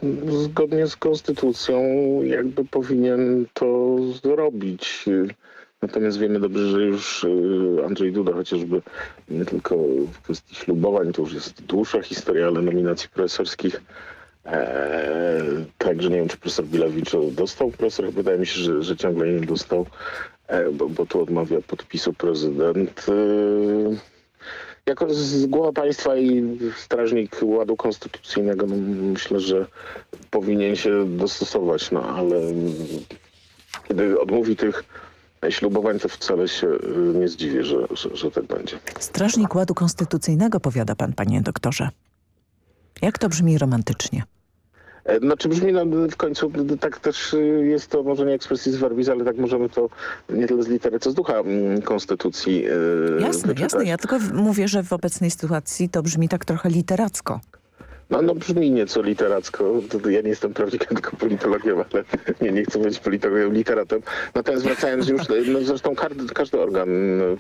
No, zgodnie z konstytucją jakby powinien to zrobić. Natomiast wiemy dobrze, że już y, Andrzej Duda chociażby nie tylko w kwestii ślubowań, to już jest dłuższa historia, ale nominacji profesorskich Eee, także nie wiem, czy profesor Bilewicz dostał. Profesor wydaje mi się, że, że ciągle nie dostał, e, bo, bo tu odmawia podpisu prezydent. E, jako głowa państwa i strażnik ładu konstytucyjnego no, myślę, że powinien się dostosować, no ale kiedy odmówi tych ślubowań, to wcale się e, nie zdziwię, że, że, że tak będzie. Strażnik ładu konstytucyjnego, powiada pan, panie doktorze. Jak to brzmi romantycznie? E, znaczy brzmi no, w końcu, tak też y, jest to może nie ekspresji z verbis, ale tak możemy to nie tyle z litery, co z ducha mm, konstytucji yy, Jasne, wyczytać. jasne. Ja tylko mówię, że w obecnej sytuacji to brzmi tak trochę literacko. No, no brzmi nieco literacko. Ja nie jestem prawnikiem, tylko politologiem, ale nie, nie chcę być politologiem, literatem. Natomiast wracając już, no zresztą każdy, każdy organ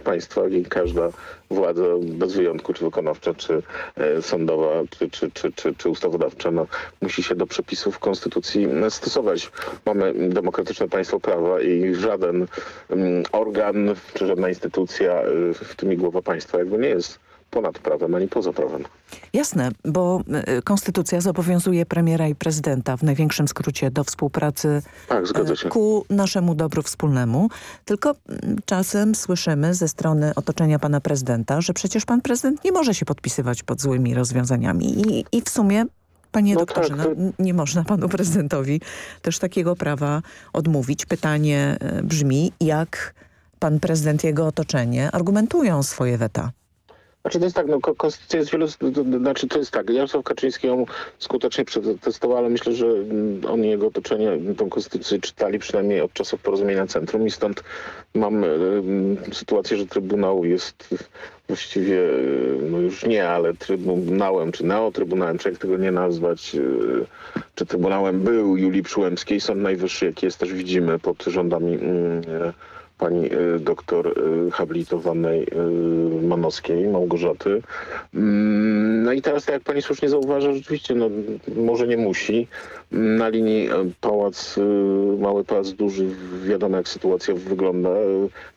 państwa i każda władza, bez wyjątku, czy wykonawcza, czy e, sądowa, czy, czy, czy, czy, czy ustawodawcza, no, musi się do przepisów konstytucji stosować. Mamy demokratyczne państwo prawa i żaden um, organ, czy żadna instytucja, e, w tym i głowa państwa, jakby nie jest ponad prawem, ani poza prawem. Jasne, bo y, konstytucja zobowiązuje premiera i prezydenta w największym skrócie do współpracy tak, się. ku naszemu dobru wspólnemu. Tylko mm, czasem słyszymy ze strony otoczenia pana prezydenta, że przecież pan prezydent nie może się podpisywać pod złymi rozwiązaniami i, i w sumie Panie no doktorze, tak, to... no, nie można panu prezydentowi też takiego prawa odmówić. Pytanie y, brzmi, jak pan prezydent i jego otoczenie argumentują swoje weta? Znaczy to jest tak, no konstytucja jest wielu, znaczy to jest tak, Jarosław Kaczyński ją skutecznie przetestował, ale myślę, że mm, on i jego otoczenie tą konstytucję czytali przynajmniej od czasów porozumienia centrum i stąd mam y, sytuację, że Trybunał jest właściwie, no już nie, ale Trybunałem, czy neotrybunałem, czy jak tego nie nazwać, y, czy Trybunałem był Julii Przyłębskiej, Sąd Najwyższy, jaki jest też widzimy pod rządami pani y, doktor y, habilitowanej y, Manowskiej, Małgorzaty. Mm, no i teraz, tak jak pani słusznie zauważa, rzeczywiście no, może nie musi. Na linii pałac, mały pałac duży, wiadomo jak sytuacja wygląda.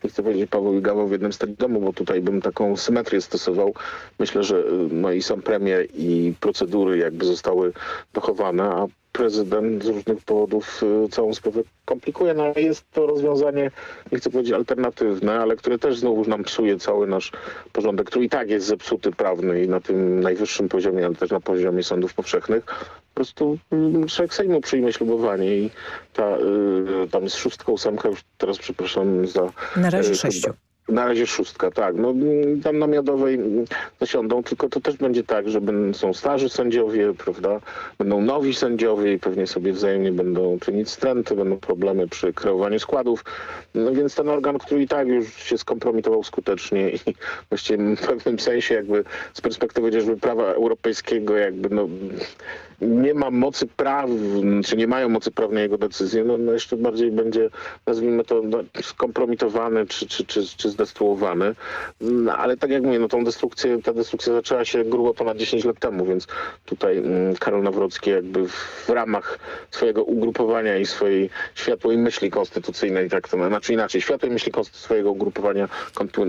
Nie chcę powiedzieć Paweł i w jednym stanie domu, bo tutaj bym taką symetrię stosował. Myślę, że no i sam premier i procedury jakby zostały dochowane, a prezydent z różnych powodów y, całą sprawę komplikuje, no jest to rozwiązanie, nie chcę powiedzieć alternatywne, ale które też znowu nam psuje cały nasz porządek, który i tak jest zepsuty prawny i na tym najwyższym poziomie, ale też na poziomie sądów powszechnych. Po prostu człowiek Sejmu przyjmie ślubowanie i ta, y, tam jest szóstka, ósemka, już teraz przepraszam za... Na razie y, sześciu. Na razie szóstka, tak. No, tam na Miodowej zasiądą, tylko to też będzie tak, że będą, są starzy sędziowie, prawda? Będą nowi sędziowie i pewnie sobie wzajemnie będą czynić stręty, będą problemy przy kreowaniu składów. No więc ten organ, który i tak już się skompromitował skutecznie i właściwie w pewnym sensie jakby z perspektywy chociażby prawa europejskiego jakby no nie ma mocy prawnej, czy nie mają mocy prawnej jego decyzje, no, no jeszcze bardziej będzie, nazwijmy to, no, skompromitowany czy, czy, czy, czy zdestruowany. No, ale tak jak mówię, no tą destrukcję, ta destrukcja zaczęła się grubo ponad 10 lat temu, więc tutaj mm, Karol Nawrocki jakby w ramach swojego ugrupowania i swojej światłej myśli konstytucyjnej, tak to znaczy inaczej, światłej myśli swojego ugrupowania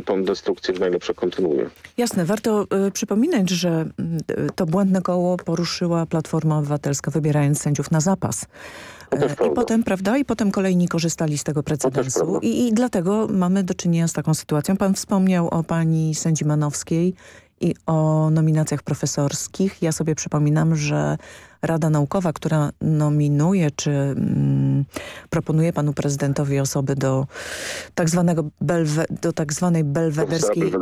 tą destrukcję w najlepsze kontynuuje. Jasne, warto y, przypominać, że y, to błędne koło poruszyła Platforma Obywatelska wybierając sędziów na zapas. I potem, prawda, i potem kolejni korzystali z tego precedensu I, i dlatego mamy do czynienia z taką sytuacją. Pan wspomniał o pani sędzi Manowskiej i o nominacjach profesorskich. Ja sobie przypominam, że Rada Naukowa, która nominuje czy mm, proponuje panu prezydentowi osoby do tak zwanego belwe, do tak zwanej belwederskiej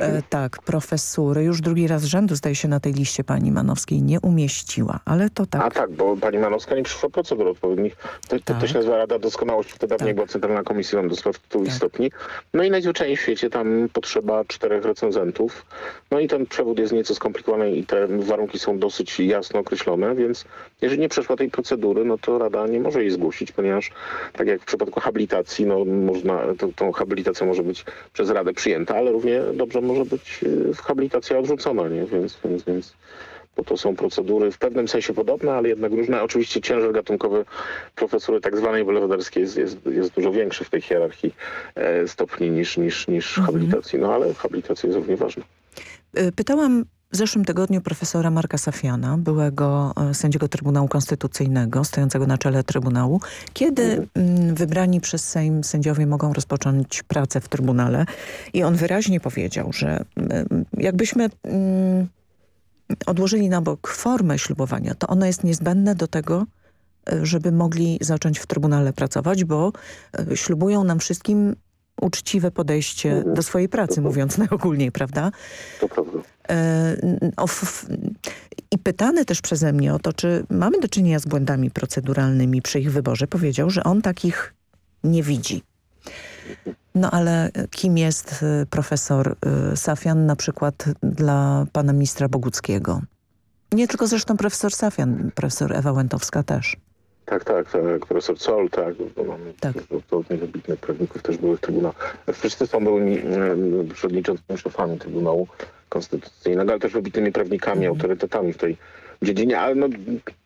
e, tak, profesury. Już drugi raz rzędu zdaje się na tej liście pani Manowskiej nie umieściła, ale to tak. A tak, bo pani Manowska nie przyszła procedur odpowiednich. To, to, tak. to się nazywa Rada Doskonałości, wtedy dawniej tak. była Centralna Komisja do spraw tytułów tak. stopni. No i najzwyczajniej w świecie tam potrzeba czterech recenzentów. No i ten przewód jest nieco skomplikowany i te warunki są dosyć jasno określone więc jeżeli nie przeszła tej procedury, no to Rada nie może jej zgłosić, ponieważ tak jak w przypadku habilitacji, no można, to, tą habilitacją może być przez Radę przyjęta, ale równie dobrze może być y, habilitacja odrzucona, nie? Więc, więc, więc bo to są procedury w pewnym sensie podobne, ale jednak różne. Oczywiście ciężar gatunkowy profesury tak zwanej belwederskiej jest, jest, jest dużo większy w tej hierarchii e, stopni niż, niż, niż mhm. habilitacji, no ale habilitacja jest równie ważna. Y, pytałam w zeszłym tygodniu profesora Marka Safiana, byłego e, sędziego Trybunału Konstytucyjnego, stojącego na czele Trybunału, kiedy m, mm, wybrani przez Sejm sędziowie mogą rozpocząć pracę w Trybunale. I on wyraźnie powiedział, że mm, jakbyśmy mm, odłożyli na bok formę ślubowania, to ono jest niezbędne do tego, e, żeby mogli zacząć w Trybunale pracować, bo e, ślubują nam wszystkim uczciwe podejście do swojej pracy, mówiąc najogólniej, prawda? To prawda. E, I pytany też przeze mnie o to, czy mamy do czynienia z błędami proceduralnymi przy ich wyborze, powiedział, że on takich nie widzi. No ale kim jest e, profesor e, Safian na przykład dla pana ministra Boguckiego? Nie tylko zresztą profesor Safian, profesor Ewa Łętowska też. Tak, tak, tak, profesor Zoll, tak, bo mamy tak. to od niewybitnych prawników też były w Trybunale. Wszyscy są byłymi przewodniczącymi szefami Trybunału Konstytucyjnego, ale też wybitnymi prawnikami, mm. autorytetami w tej dziedzinie, ale no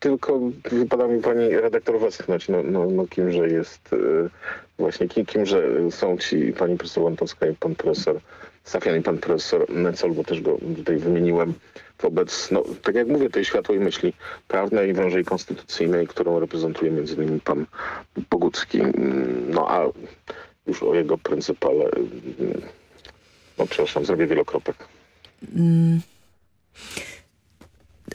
tylko wypada mi pani redaktor westchnąć, no, no, no kimże jest e, właśnie, kim, kimże są ci pani profesor Łantowska i pan profesor Safian i pan profesor Necol, bo też go tutaj wymieniłem wobec, no, tak jak mówię, tej światłej myśli prawnej, wężej konstytucyjnej, którą reprezentuje między innymi pan Bogucki. No a już o jego pryncypale, no przepraszam, zrobię wielokropek. Hmm.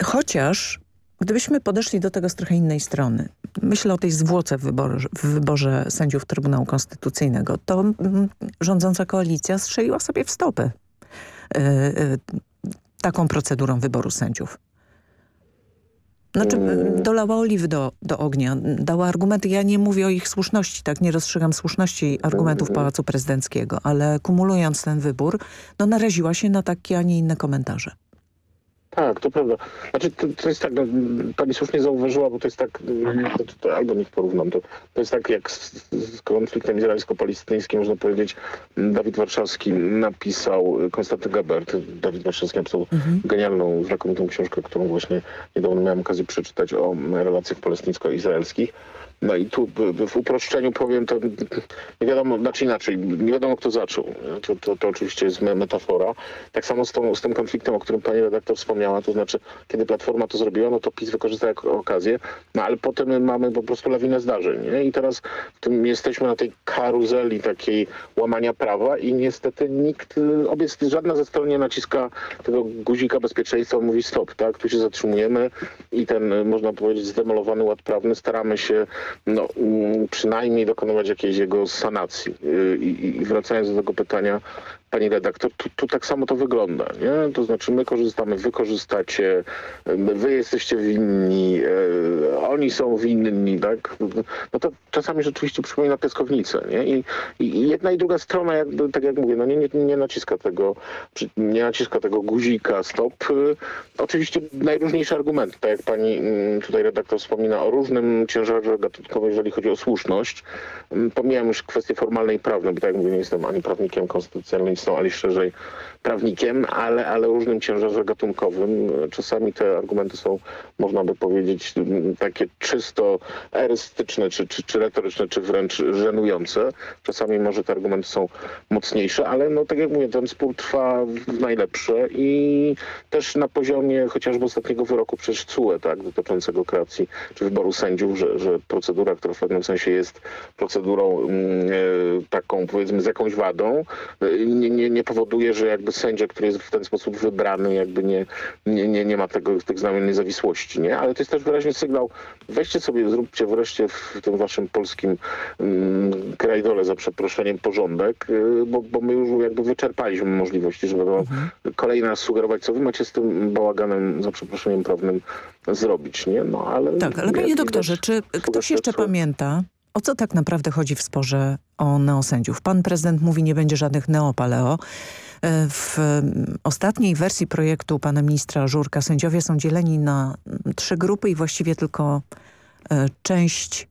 Chociaż gdybyśmy podeszli do tego z trochę innej strony, myślę o tej zwłoce w wyborze, w wyborze sędziów Trybunału Konstytucyjnego, to mm, rządząca koalicja strzeliła sobie w stopę. Taką procedurą wyboru sędziów? Znaczy dolała oliwy do, do ognia, dała argumenty. Ja nie mówię o ich słuszności, tak nie rozstrzygam słuszności argumentów mm. Pałacu Prezydenckiego, ale kumulując ten wybór, no naraziła się na takie, a nie inne komentarze. Tak, to prawda. Znaczy, to, to jest tak, no, pani słusznie zauważyła, bo to jest tak, to, to, albo niech porównam, to, to jest tak jak z, z konfliktem izraelsko-palestyńskim, można powiedzieć, Dawid Warszawski napisał, Konstanty Gebert, Dawid Warszawski napisał mhm. genialną, znakomitą książkę, którą właśnie niedawno miałem okazję przeczytać o relacjach palestyńsko-izraelskich. No i tu w uproszczeniu powiem, to nie wiadomo, znaczy inaczej, nie wiadomo kto zaczął. To, to, to oczywiście jest metafora. Tak samo z, tą, z tym konfliktem, o którym pani redaktor wspomniała, to znaczy kiedy Platforma to zrobiła, no to PiS wykorzystał jako okazję, no ale potem mamy po prostu lawinę zdarzeń. Nie? I teraz w tym jesteśmy na tej karuzeli takiej łamania prawa i niestety nikt, obie, żadna ze stron nie naciska tego guzika bezpieczeństwa, mówi stop, tak, tu się zatrzymujemy i ten, można powiedzieć, zdemolowany ład prawny staramy się no, mm, przynajmniej dokonywać jakiejś jego sanacji. Y, I, i wracając do tego pytania, pani redaktor, tu, tu, tak samo to wygląda, nie? To znaczy my korzystamy, wy korzystacie, wy jesteście winni, e, oni są winni, tak? No to czasami rzeczywiście przypomina piaskownicę, nie? I, i jedna i druga strona, tak jak mówię, no nie, nie, nie naciska tego, nie naciska tego guzika stop. Oczywiście najróżniejsze argumenty, tak jak pani mm, tutaj redaktor wspomina o różnym ciężarze gatunkowym, jeżeli chodzi o słuszność. Mm, pomijam już kwestie formalne i prawne, bo tak jak mówię, nie jestem ani prawnikiem konstytucjalnym, są, ale szerzej prawnikiem, ale, ale różnym ciężarze gatunkowym. Czasami te argumenty są, można by powiedzieć, takie czysto erystyczne, czy, czy, czy retoryczne, czy wręcz żenujące. Czasami może te argumenty są mocniejsze, ale no tak jak mówię, ten spór trwa w najlepsze i też na poziomie chociażby ostatniego wyroku przez CUE, tak, dotyczącego kreacji czy wyboru sędziów, że, że procedura, która w pewnym sensie jest procedurą e, taką powiedzmy z jakąś wadą, e, nie, nie, nie powoduje, że jakby sędzia, który jest w ten sposób wybrany, jakby nie, nie, nie, nie ma tego, tych znamion niezawisłości, nie? Ale to jest też wyraźny sygnał, weźcie sobie, zróbcie wreszcie w tym waszym polskim mm, krajdole za przeproszeniem porządek, y, bo, bo my już jakby wyczerpaliśmy możliwości, żeby wam mhm. kolejny raz sugerować, co wy macie z tym bałaganem za przeproszeniem prawnym zrobić, nie? No ale... Tak, ale panie doktorze, czy ktoś jeszcze pamięta, o co tak naprawdę chodzi w sporze o neosędziów? Pan prezydent mówi, nie będzie żadnych neopaleo. E, w ostatniej wersji projektu pana ministra Żurka sędziowie są dzieleni na trzy grupy i właściwie tylko e, część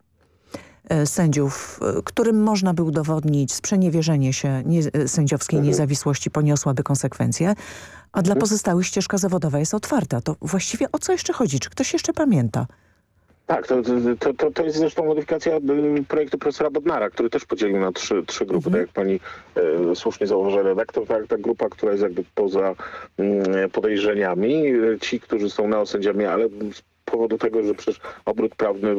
e, sędziów, którym można by udowodnić sprzeniewierzenie się nie, sędziowskiej mhm. niezawisłości poniosłaby konsekwencje, a dla mhm. pozostałych ścieżka zawodowa jest otwarta. To właściwie o co jeszcze chodzi? Czy ktoś jeszcze pamięta? Tak, to, to, to, to jest zresztą modyfikacja y, projektu profesora Bodnara, który też podzielił na trzy, trzy grupy, mhm. tak jak pani e, słusznie zauważyła redaktor, tak, ta grupa, która jest jakby poza mm, podejrzeniami, ci, którzy są neosędziami, ale powodu tego, że przecież obrót prawny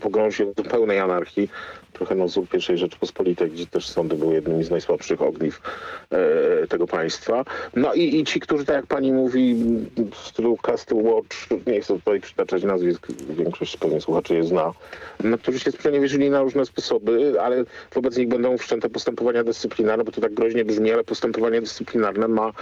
pogrążył się do pełnej anarchii, trochę na wzór pierwszej Rzeczypospolitej, gdzie też sądy były jednymi z najsłabszych ogniw e, tego państwa. No i, i ci, którzy, tak jak pani mówi, w stylu Castle Watch, nie chcę tutaj przytaczać nazwisk, większość pewnie słuchaczy je zna, no, którzy się sprzeniewierzyli na różne sposoby, ale wobec nich będą wszczęte postępowania dyscyplinarne, bo to tak groźnie brzmi, ale postępowanie dyscyplinarne ma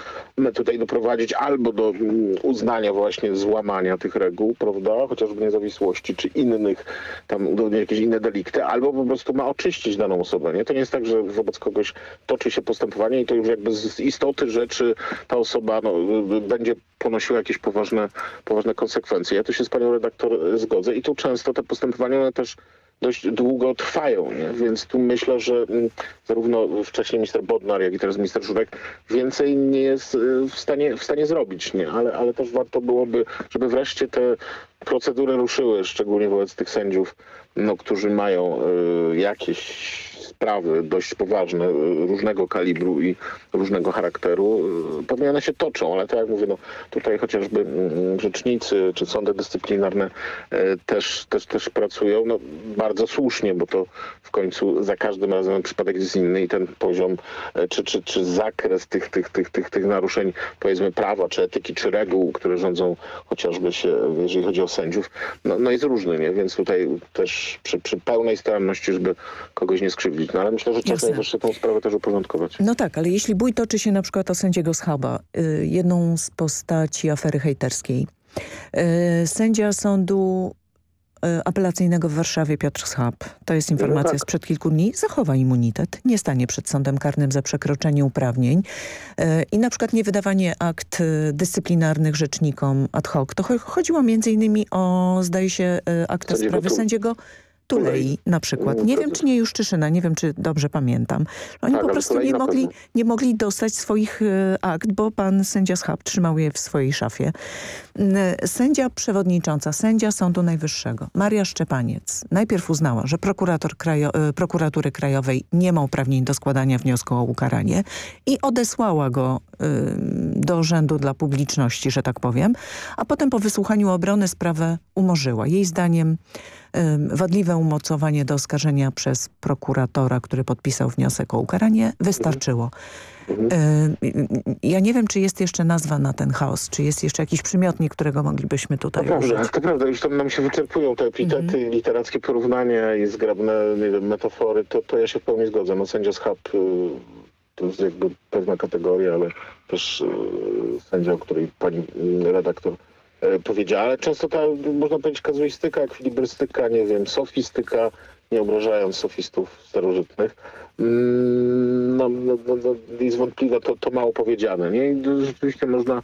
tutaj doprowadzić albo do mm, uznania właśnie złamania tych reguł, prawda, chociażby niezawisłości, czy innych, tam jakieś inne delikty, albo po prostu ma oczyścić daną osobę. Nie? To nie jest tak, że wobec kogoś toczy się postępowanie i to już jakby z istoty rzeczy ta osoba no, będzie ponosiła jakieś poważne, poważne konsekwencje. Ja tu się z panią redaktor zgodzę i tu często te postępowania one też dość długo trwają, nie? więc tu myślę, że mm, zarówno wcześniej minister Bodnar, jak i teraz minister Żurek więcej nie jest y, w stanie, w stanie zrobić, nie? Ale, ale też warto byłoby, żeby wreszcie te procedury ruszyły, szczególnie wobec tych sędziów, no, którzy mają y, jakieś sprawy dość poważne, y, różnego kalibru i różnego charakteru, y, pewnie one się toczą, ale tak jak mówię, no, tutaj chociażby mm, rzecznicy czy sądy dyscyplinarne y, też, też, też pracują no, bardzo słusznie, bo to w końcu za każdym razem przypadek jest inny i ten poziom czy, czy, czy zakres tych, tych, tych, tych, tych naruszeń powiedzmy prawa, czy etyki, czy reguł, które rządzą chociażby się, jeżeli chodzi o sędziów, no, no jest różny, nie? więc tutaj też przy, przy pełnej staranności, żeby kogoś nie skrzywdzić, no ale myślę, że czas najwyższy tę sprawę też uporządkować. No tak, ale jeśli bój toczy się na przykład o sędziego Schaba, y, jedną z postaci afery hejterskiej, y, sędzia sądu y, apelacyjnego w Warszawie Piotr Schab, to jest informacja no tak. sprzed kilku dni, zachowa immunitet, nie stanie przed sądem karnym za przekroczenie uprawnień. I na przykład niewydawanie akt dyscyplinarnych rzecznikom ad hoc. To chodziło między innymi o, zdaje się, akta sprawy sędziego Tulei na przykład. Nie wiem, czy nie Juszczyszyna, nie wiem, czy dobrze pamiętam. Oni tak, po prostu nie mogli, nie mogli dostać swoich e, akt, bo pan sędzia Schab trzymał je w swojej szafie. Sędzia przewodnicząca, sędzia Sądu Najwyższego, Maria Szczepaniec, najpierw uznała, że prokurator Krajo e, prokuratury krajowej nie ma uprawnień do składania wniosku o ukaranie i odesłała go y, do Urzędu dla Publiczności, że tak powiem, a potem po wysłuchaniu obrony sprawę umorzyła. Jej zdaniem wadliwe umocowanie do oskarżenia przez prokuratora, który podpisał wniosek o ukaranie, wystarczyło. Mhm. Ja nie wiem, czy jest jeszcze nazwa na ten chaos, czy jest jeszcze jakiś przymiotnik, którego moglibyśmy tutaj to użyć. To prawda, już tam nam się wyczerpują te epitety, mhm. literackie porównania i zgrabne wiem, metafory, to, to ja się w pełni zgodzę. No sędzia Schab y, to jest jakby pewna kategoria, ale też y, sędzia, o której pani y, redaktor powiedziała, ale często ta, można powiedzieć, kazuistyka, ekwilibrystyka, nie wiem, sofistyka, nie obrażając sofistów starożytnych, mm, no, no, no, no, jest wątpliwe, to, to mało powiedziane. Nie? I rzeczywiście można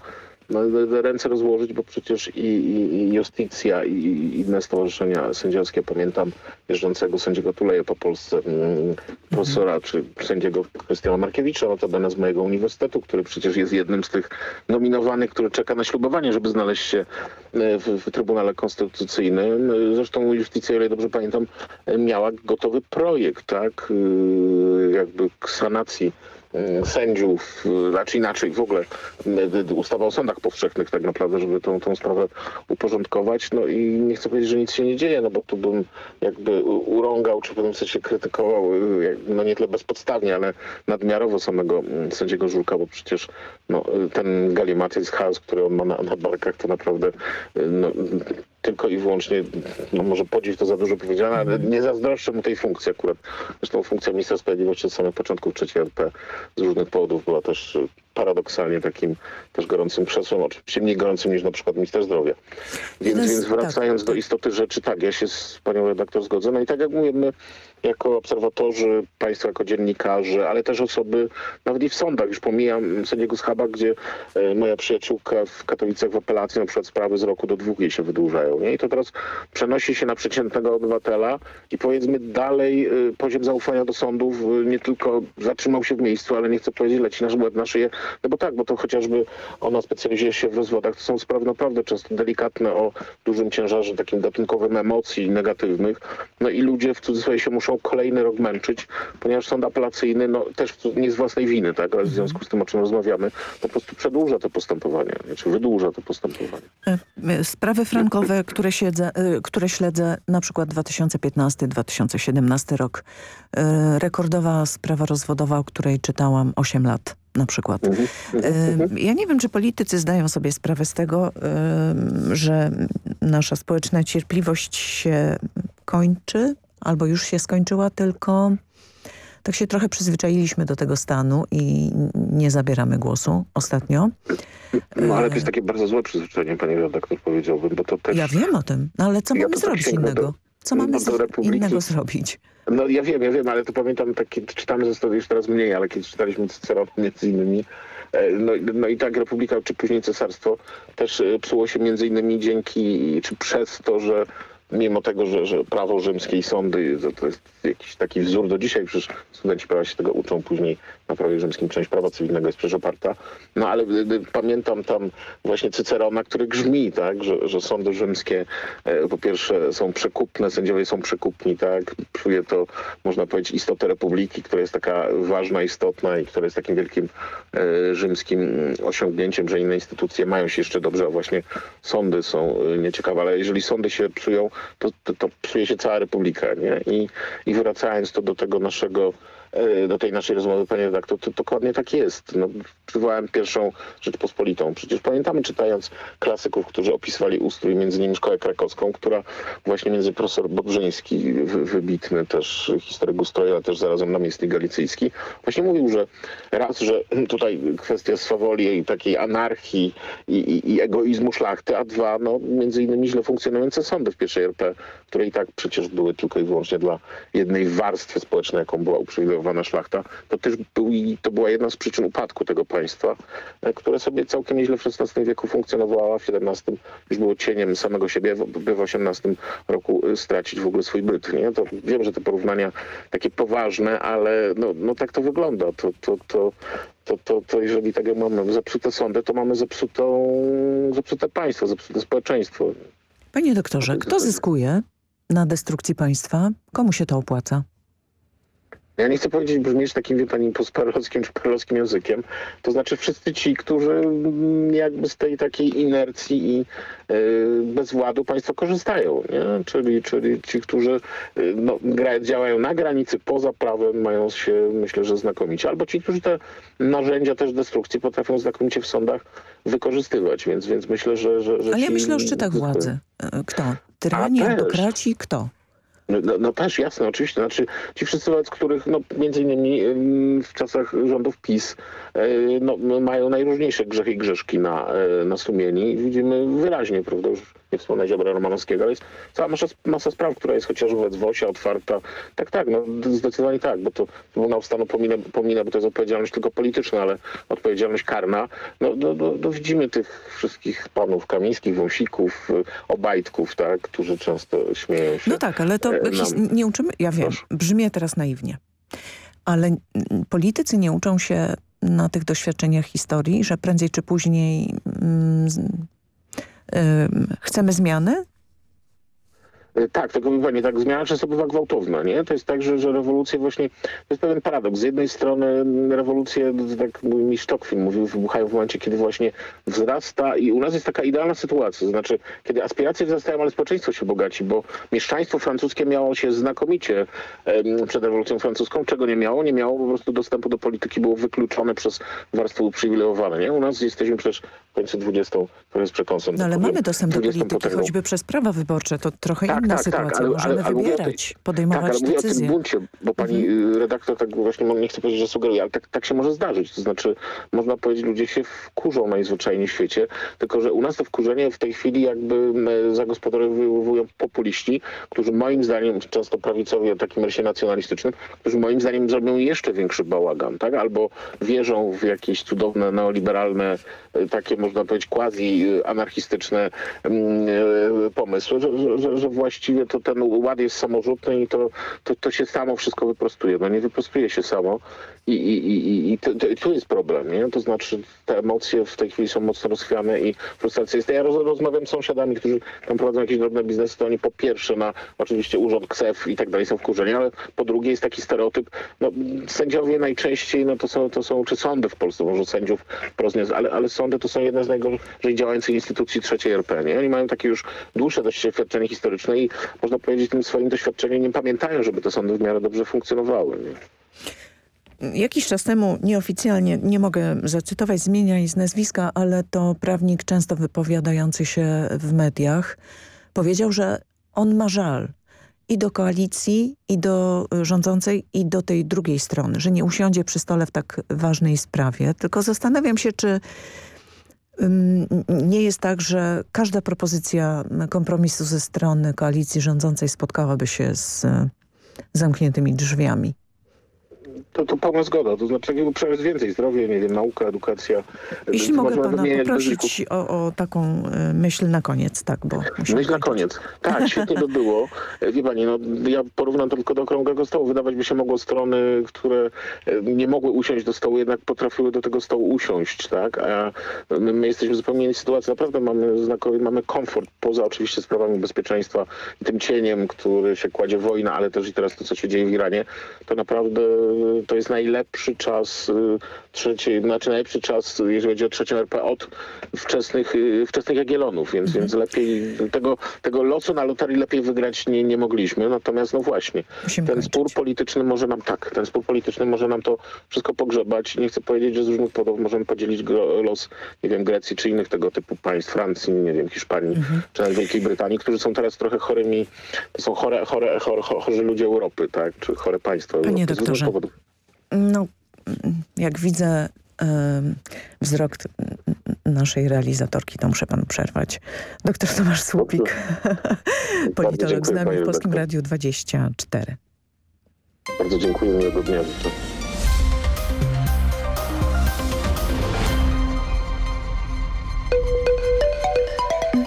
no, ręce rozłożyć, bo przecież i, i, i Justicja i, i inne stowarzyszenia sędziowskie, pamiętam jeżdżącego sędziego Tuleje po Polsce, mm, profesora czy sędziego Krystiana Markiewicza, notabene z mojego uniwersytetu, który przecież jest jednym z tych nominowanych, który czeka na ślubowanie, żeby znaleźć się e, w, w Trybunale Konstytucyjnym. Zresztą Justicja, ile dobrze pamiętam, miała gotowy projekt, tak, y, jakby sanacji E, sędziów, e, znaczy inaczej w ogóle e, ustawa o sądach powszechnych tak naprawdę, żeby tą, tą sprawę uporządkować. No i nie chcę powiedzieć, że nic się nie dzieje, no bo tu bym jakby urągał, czy w pewnym sensie krytykował, no nie tyle bezpodstawnie, ale nadmiarowo samego sędziego Żulka, bo przecież no, ten galimatyzm, chaos, który on ma na, na barkach, to naprawdę no, tylko i wyłącznie, no może podziw to za dużo powiedziane, ale nie zazdroszczę mu tej funkcji akurat. Zresztą funkcja ministra sprawiedliwości od samych początków III RP z różnych powodów była też paradoksalnie takim też gorącym krzesłem, oczywiście mniej gorącym niż na przykład minister zdrowia. Więc, więc wracając tak, do istoty rzeczy, tak, ja się z panią redaktor zgodzę. No i tak jak mówię, my jako obserwatorzy, państwo jako dziennikarze, ale też osoby, nawet i w sądach, już pomijam sędziego Schaba, gdzie e, moja przyjaciółka w Katowicach w apelacji na przykład sprawy z roku do dwóch jej się wydłużają. Nie? I to teraz przenosi się na przeciętnego obywatela i powiedzmy dalej e, poziom zaufania do sądów e, nie tylko zatrzymał się w miejscu, ale nie chcę powiedzieć, leci nasz łeb na szyję, no bo tak, bo to chociażby ona specjalizuje się w rozwodach, to są sprawy naprawdę często delikatne o dużym ciężarze takim gatunkowym emocji negatywnych. No i ludzie w cudzysłowie się muszą kolejny rok męczyć, ponieważ sąd apelacyjny, no też nie z własnej winy, tak, ale w związku z tym, o czym rozmawiamy, po prostu przedłuża to postępowanie, czy wydłuża to postępowanie. E, e, sprawy frankowe, które, siedzę, e, które śledzę, na przykład 2015-2017 rok, rekordowa sprawa rozwodowa, o której czytałam 8 lat na przykład. Mhm, mhm. Ja nie wiem, czy politycy zdają sobie sprawę z tego, że nasza społeczna cierpliwość się kończy albo już się skończyła, tylko tak się trochę przyzwyczailiśmy do tego stanu i nie zabieramy głosu ostatnio. No ale to jest takie bardzo złe przyzwyczajenie, panie redaktor, powiedziałbym, bo to też... Ja wiem o tym, no ale co ja mamy zrobić innego? Co mamy innego zrobić? No ja wiem, ja wiem, ale to pamiętam, tak, kiedy czytamy ze już teraz mniej, ale kiedy czytaliśmy Cycerona między innymi, e, no, no i tak Republika, czy później Cesarstwo też e, psuło się między innymi dzięki, czy przez to, że mimo tego, że, że prawo rzymskie i sądy to jest jakiś taki wzór do dzisiaj, przecież studenci prawa się tego uczą później na prawie rzymskim, część prawa cywilnego jest przecież oparta. No ale y, y, pamiętam tam właśnie Cycerona, który grzmi, tak, że, że sądy rzymskie e, po pierwsze są przekupne, sędziowie są przekupni, tak, czuje to, można powiedzieć, istotę republiki, która jest taka ważna, istotna i która jest takim wielkim e, rzymskim osiągnięciem, że inne instytucje mają się jeszcze dobrze, a właśnie sądy są e, nieciekawe, ale jeżeli sądy się psują, to, to, to psuje się cała republika, nie? I, i wracając to do tego naszego do tej naszej rozmowy, panie redaktor, to, to dokładnie tak jest. No, przywołałem pierwszą Rzeczpospolitą. Przecież pamiętamy, czytając klasyków, którzy opisywali ustrój, między innymi Szkołę Krakowską, która właśnie między profesor Bobrzyński, wybitny też historyk ustroju, ale też zarazem namiestnik galicyjski, właśnie mówił, że raz, że tutaj kwestia swawoli i takiej anarchii i, i, i egoizmu szlachty, a dwa, no między innymi źle funkcjonujące sądy w pierwszej RP, które i tak przecież były tylko i wyłącznie dla jednej warstwy społecznej, jaką była uprzywilejowana uprzywilejowana szlachta, to też był, to była jedna z przyczyn upadku tego państwa, e, które sobie całkiem nieźle w XVI wieku funkcjonowało, a w XVII już było cieniem samego siebie, by w XVIII roku e, stracić w ogóle swój byt. Nie? To wiem, że te porównania takie poważne, ale no, no tak to wygląda. To, to, to, to, to, to jeżeli tak jak mamy zepsute sądy, to mamy zepsutą, zepsute państwo, zepsute społeczeństwo. Panie doktorze, kto zyskuje na destrukcji państwa? Komu się to opłaca? Ja nie chcę powiedzieć, brzmieć takim, wie pani, postperowskim czy perowskim językiem. To znaczy wszyscy ci, którzy mm, jakby z tej takiej inercji i y, bezwładu państwo korzystają, nie? Czyli, czyli ci, którzy y, no, gra, działają na granicy, poza prawem, mają się, myślę, że znakomicie. Albo ci, którzy te narzędzia też destrukcji potrafią znakomicie w sądach wykorzystywać, więc, więc myślę, że... że, że Ale ja myślę o szczytach władzy. E, Kto? Tyrani, autokraci, kto? No, no, no też, jasne, oczywiście. Znaczy ci wszyscy wobec których no, między innymi ym, w czasach rządów PiS y, no, mają najróżniejsze grzechy i grzeszki na, y, na sumieni. Widzimy wyraźnie, prawda, nie wspomnę Ziobra Romanowskiego, ale jest cała masa, masa spraw, która jest chociażby wobec Wosia otwarta. Tak, tak, no zdecydowanie tak, bo to Trybunał Stanu pomina, pomina, bo to jest odpowiedzialność tylko polityczna, ale odpowiedzialność karna. No, no, no, no widzimy tych wszystkich panów Kamińskich, Wąsików, y, Obajtków, tak, którzy często śmieją się. No tak, ale to e, nam. nie uczymy, ja wiem, brzmię teraz naiwnie, ale politycy nie uczą się na tych doświadczeniach historii, że prędzej czy później mm, chcemy zmiany? E, Tak, tylko wie pani, tak zmiana często bywa gwałtowna, nie? To jest tak, że, że rewolucje właśnie, to jest pewien paradoks. Z jednej strony rewolucje, tak mój mi Stockfilm mówił, wybuchają w momencie, kiedy właśnie wzrasta i u nas jest taka idealna sytuacja, to znaczy, kiedy aspiracje wzrastają, ale społeczeństwo się bogaci, bo mieszczaństwo francuskie miało się znakomicie przed rewolucją francuską, czego nie miało? Nie miało po prostu dostępu do polityki, było wykluczone przez warstwy uprzywilejowane, nie? U nas jesteśmy przecież w końcu 20, to jest przekąsem. No ale mamy dostęp do 20 polityki, potęgą. choćby przez prawa wyborcze, to trochę Tak, inna tak, tak, sytuacja. ale- Możemy ale- o tej- wybierać, podejmować tak, ale mówię o tym buncie, bo pani y, redaktor tak właśnie, nie chcę powiedzieć, że sugeruje, ale tak, tak się może zdarzyć. To znaczy, można powiedzieć, ludzie się wkurzą najzwyczajniej w świecie, tylko że u nas to wkurzenie w tej chwili jakby zagospodarowują populiści, którzy moim zdaniem, często prawicowi o takim rysie nacjonalistycznym, którzy moim zdaniem zrobią jeszcze większy bałagan, tak? Albo wierzą w jakieś cudowne, neoliberalne, y, takie można powiedzieć quasi-anarchistyczne mm, y, pomysły, że, że- że, że właściwie to ten ład jest samorzutny i to, to, to się samo wszystko wyprostuje. No nie wyprostuje się samo i, i, i, i to, tu jest problem, nie? To znaczy te emocje w tej chwili są mocno rozchwiane i frustracja jest. Ja roz, rozmawiam z sąsiadami, którzy tam prowadzą jakieś drobne biznesy, to oni po pierwsze na oczywiście urząd KSEF i tak dalej są wkurzeni, ale po drugie jest taki stereotyp, no sędziowie najczęściej, no to są, to są czy sądy w Polsce, może sędziów porozumiem, ale, ale sądy to są jedne z najgorzej działających instytucji trzeciej RP, nie? Oni mają takie już dłuższe doświadczenie historyczne i można powiedzieć tym swoim doświadczeniem nie pamiętają, żeby te sądy w miarę dobrze funkcjonowały. Nie? Jakiś czas temu, nieoficjalnie, nie mogę zacytować zmienia z nazwiska, ale to prawnik często wypowiadający się w mediach powiedział, że on ma żal i do koalicji, i do y, rządzącej, i do tej drugiej strony, że nie usiądzie przy stole w tak ważnej sprawie. Tylko zastanawiam się, czy nie jest tak, że każda propozycja kompromisu ze strony koalicji rządzącej spotkałaby się z y, zamkniętymi drzwiami. To, to pełna zgoda, to znaczy przecież więcej, zdrowie, nie wiem, nauka, edukacja. Jeśli mogę pana poprosić o, o taką e, myśl na koniec, tak, bo Myśl na koniec. Tak, świetnie by było. E, Wie pani, no ja porównam to tylko do okrągłego stołu. Wydawać by się mogło strony, które e, nie mogły usiąść do stołu, jednak potrafiły do tego stołu usiąść, tak? A my, my jesteśmy w zupełnie innej sytuacji. Naprawdę mamy, znakomy, mamy komfort, poza oczywiście sprawami bezpieczeństwa i tym cieniem, który się kładzie wojna, ale też i teraz to, co się dzieje w Iranie, to naprawdę to jest najlepszy czas e, trzeciej, znaczy najlepszy czas, jeżeli chodzi o trzecią RP od wczesnych, y, wczesnych Jagiellonów, więc, więc lepiej tego, tego losu na loterii lepiej wygrać nie, nie mogliśmy. Natomiast no właśnie, ten spór polityczny może nam tak, ten spór polityczny może nam to wszystko pogrzebać. Nie chcę powiedzieć, że z różnych powodów możemy podzielić los, nie wiem, Grecji czy innych tego typu państw, Francji, nie wiem, Hiszpanii, czy nawet Wielkiej Brytanii, którzy są teraz trochę chorymi, to są chore, chore, chore, chorzy ludzie Europy, tak, czy chore państwa Panie Europy. z różnych doktorze. No, jak widzę wzrok naszej realizatorki, to muszę panu przerwać. Doktor Tomasz Słupik, politolog z nami w Polskim. Radiu 24. Bardzo dziękuję, miłego dnia.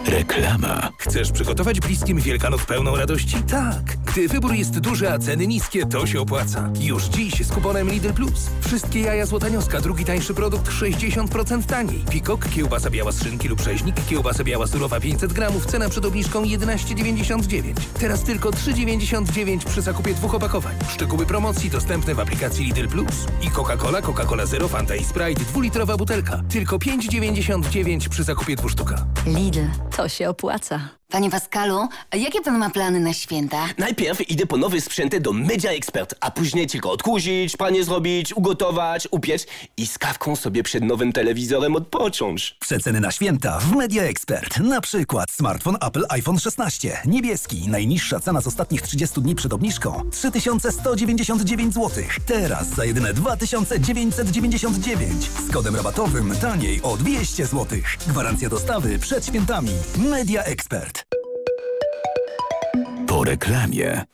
Reklama. Chcesz przygotować bliskim Wielkanoc pełną radości? Tak! Gdy wybór jest duży, a ceny niskie, to się opłaca. Już dziś z kuponem Lidl Plus. Wszystkie jaja złotanioska, drugi tańszy produkt 60% taniej. Pikok, kiełbasa biała z szynki lub rzeźnik, kiełbasa biała surowa 500 gramów, cena przed obniżką 11,99. Teraz tylko 3,99 przy zakupie dwóch opakowań. Szczegóły promocji dostępne w aplikacji Lidl Plus. I Coca-Cola, Coca-Cola Zero, Fanta i Sprite, dwulitrowa butelka. Tylko 5,99 przy zakupie dwóch sztuka. Lidl, to się opłaca. Panie Pascalu, a jakie pan ma plany na święta? Najpierw idę po nowy sprzęty do Media Expert, a później tylko odkurzyć, pranie zrobić, ugotować, upiec i z kawką sobie przed nowym telewizorem odpocząć. Przeceny na święta w Media Expert. Na przykład smartfon Apple iPhone 16. Niebieski. Najniższa cena z ostatnich 30 dni przed obniżką. 3199 zł. Teraz za jedyne 2999. Z kodem rabatowym taniej o 200 zł. Gwarancja dostawy przed świętami. Media Expert. Reklamie.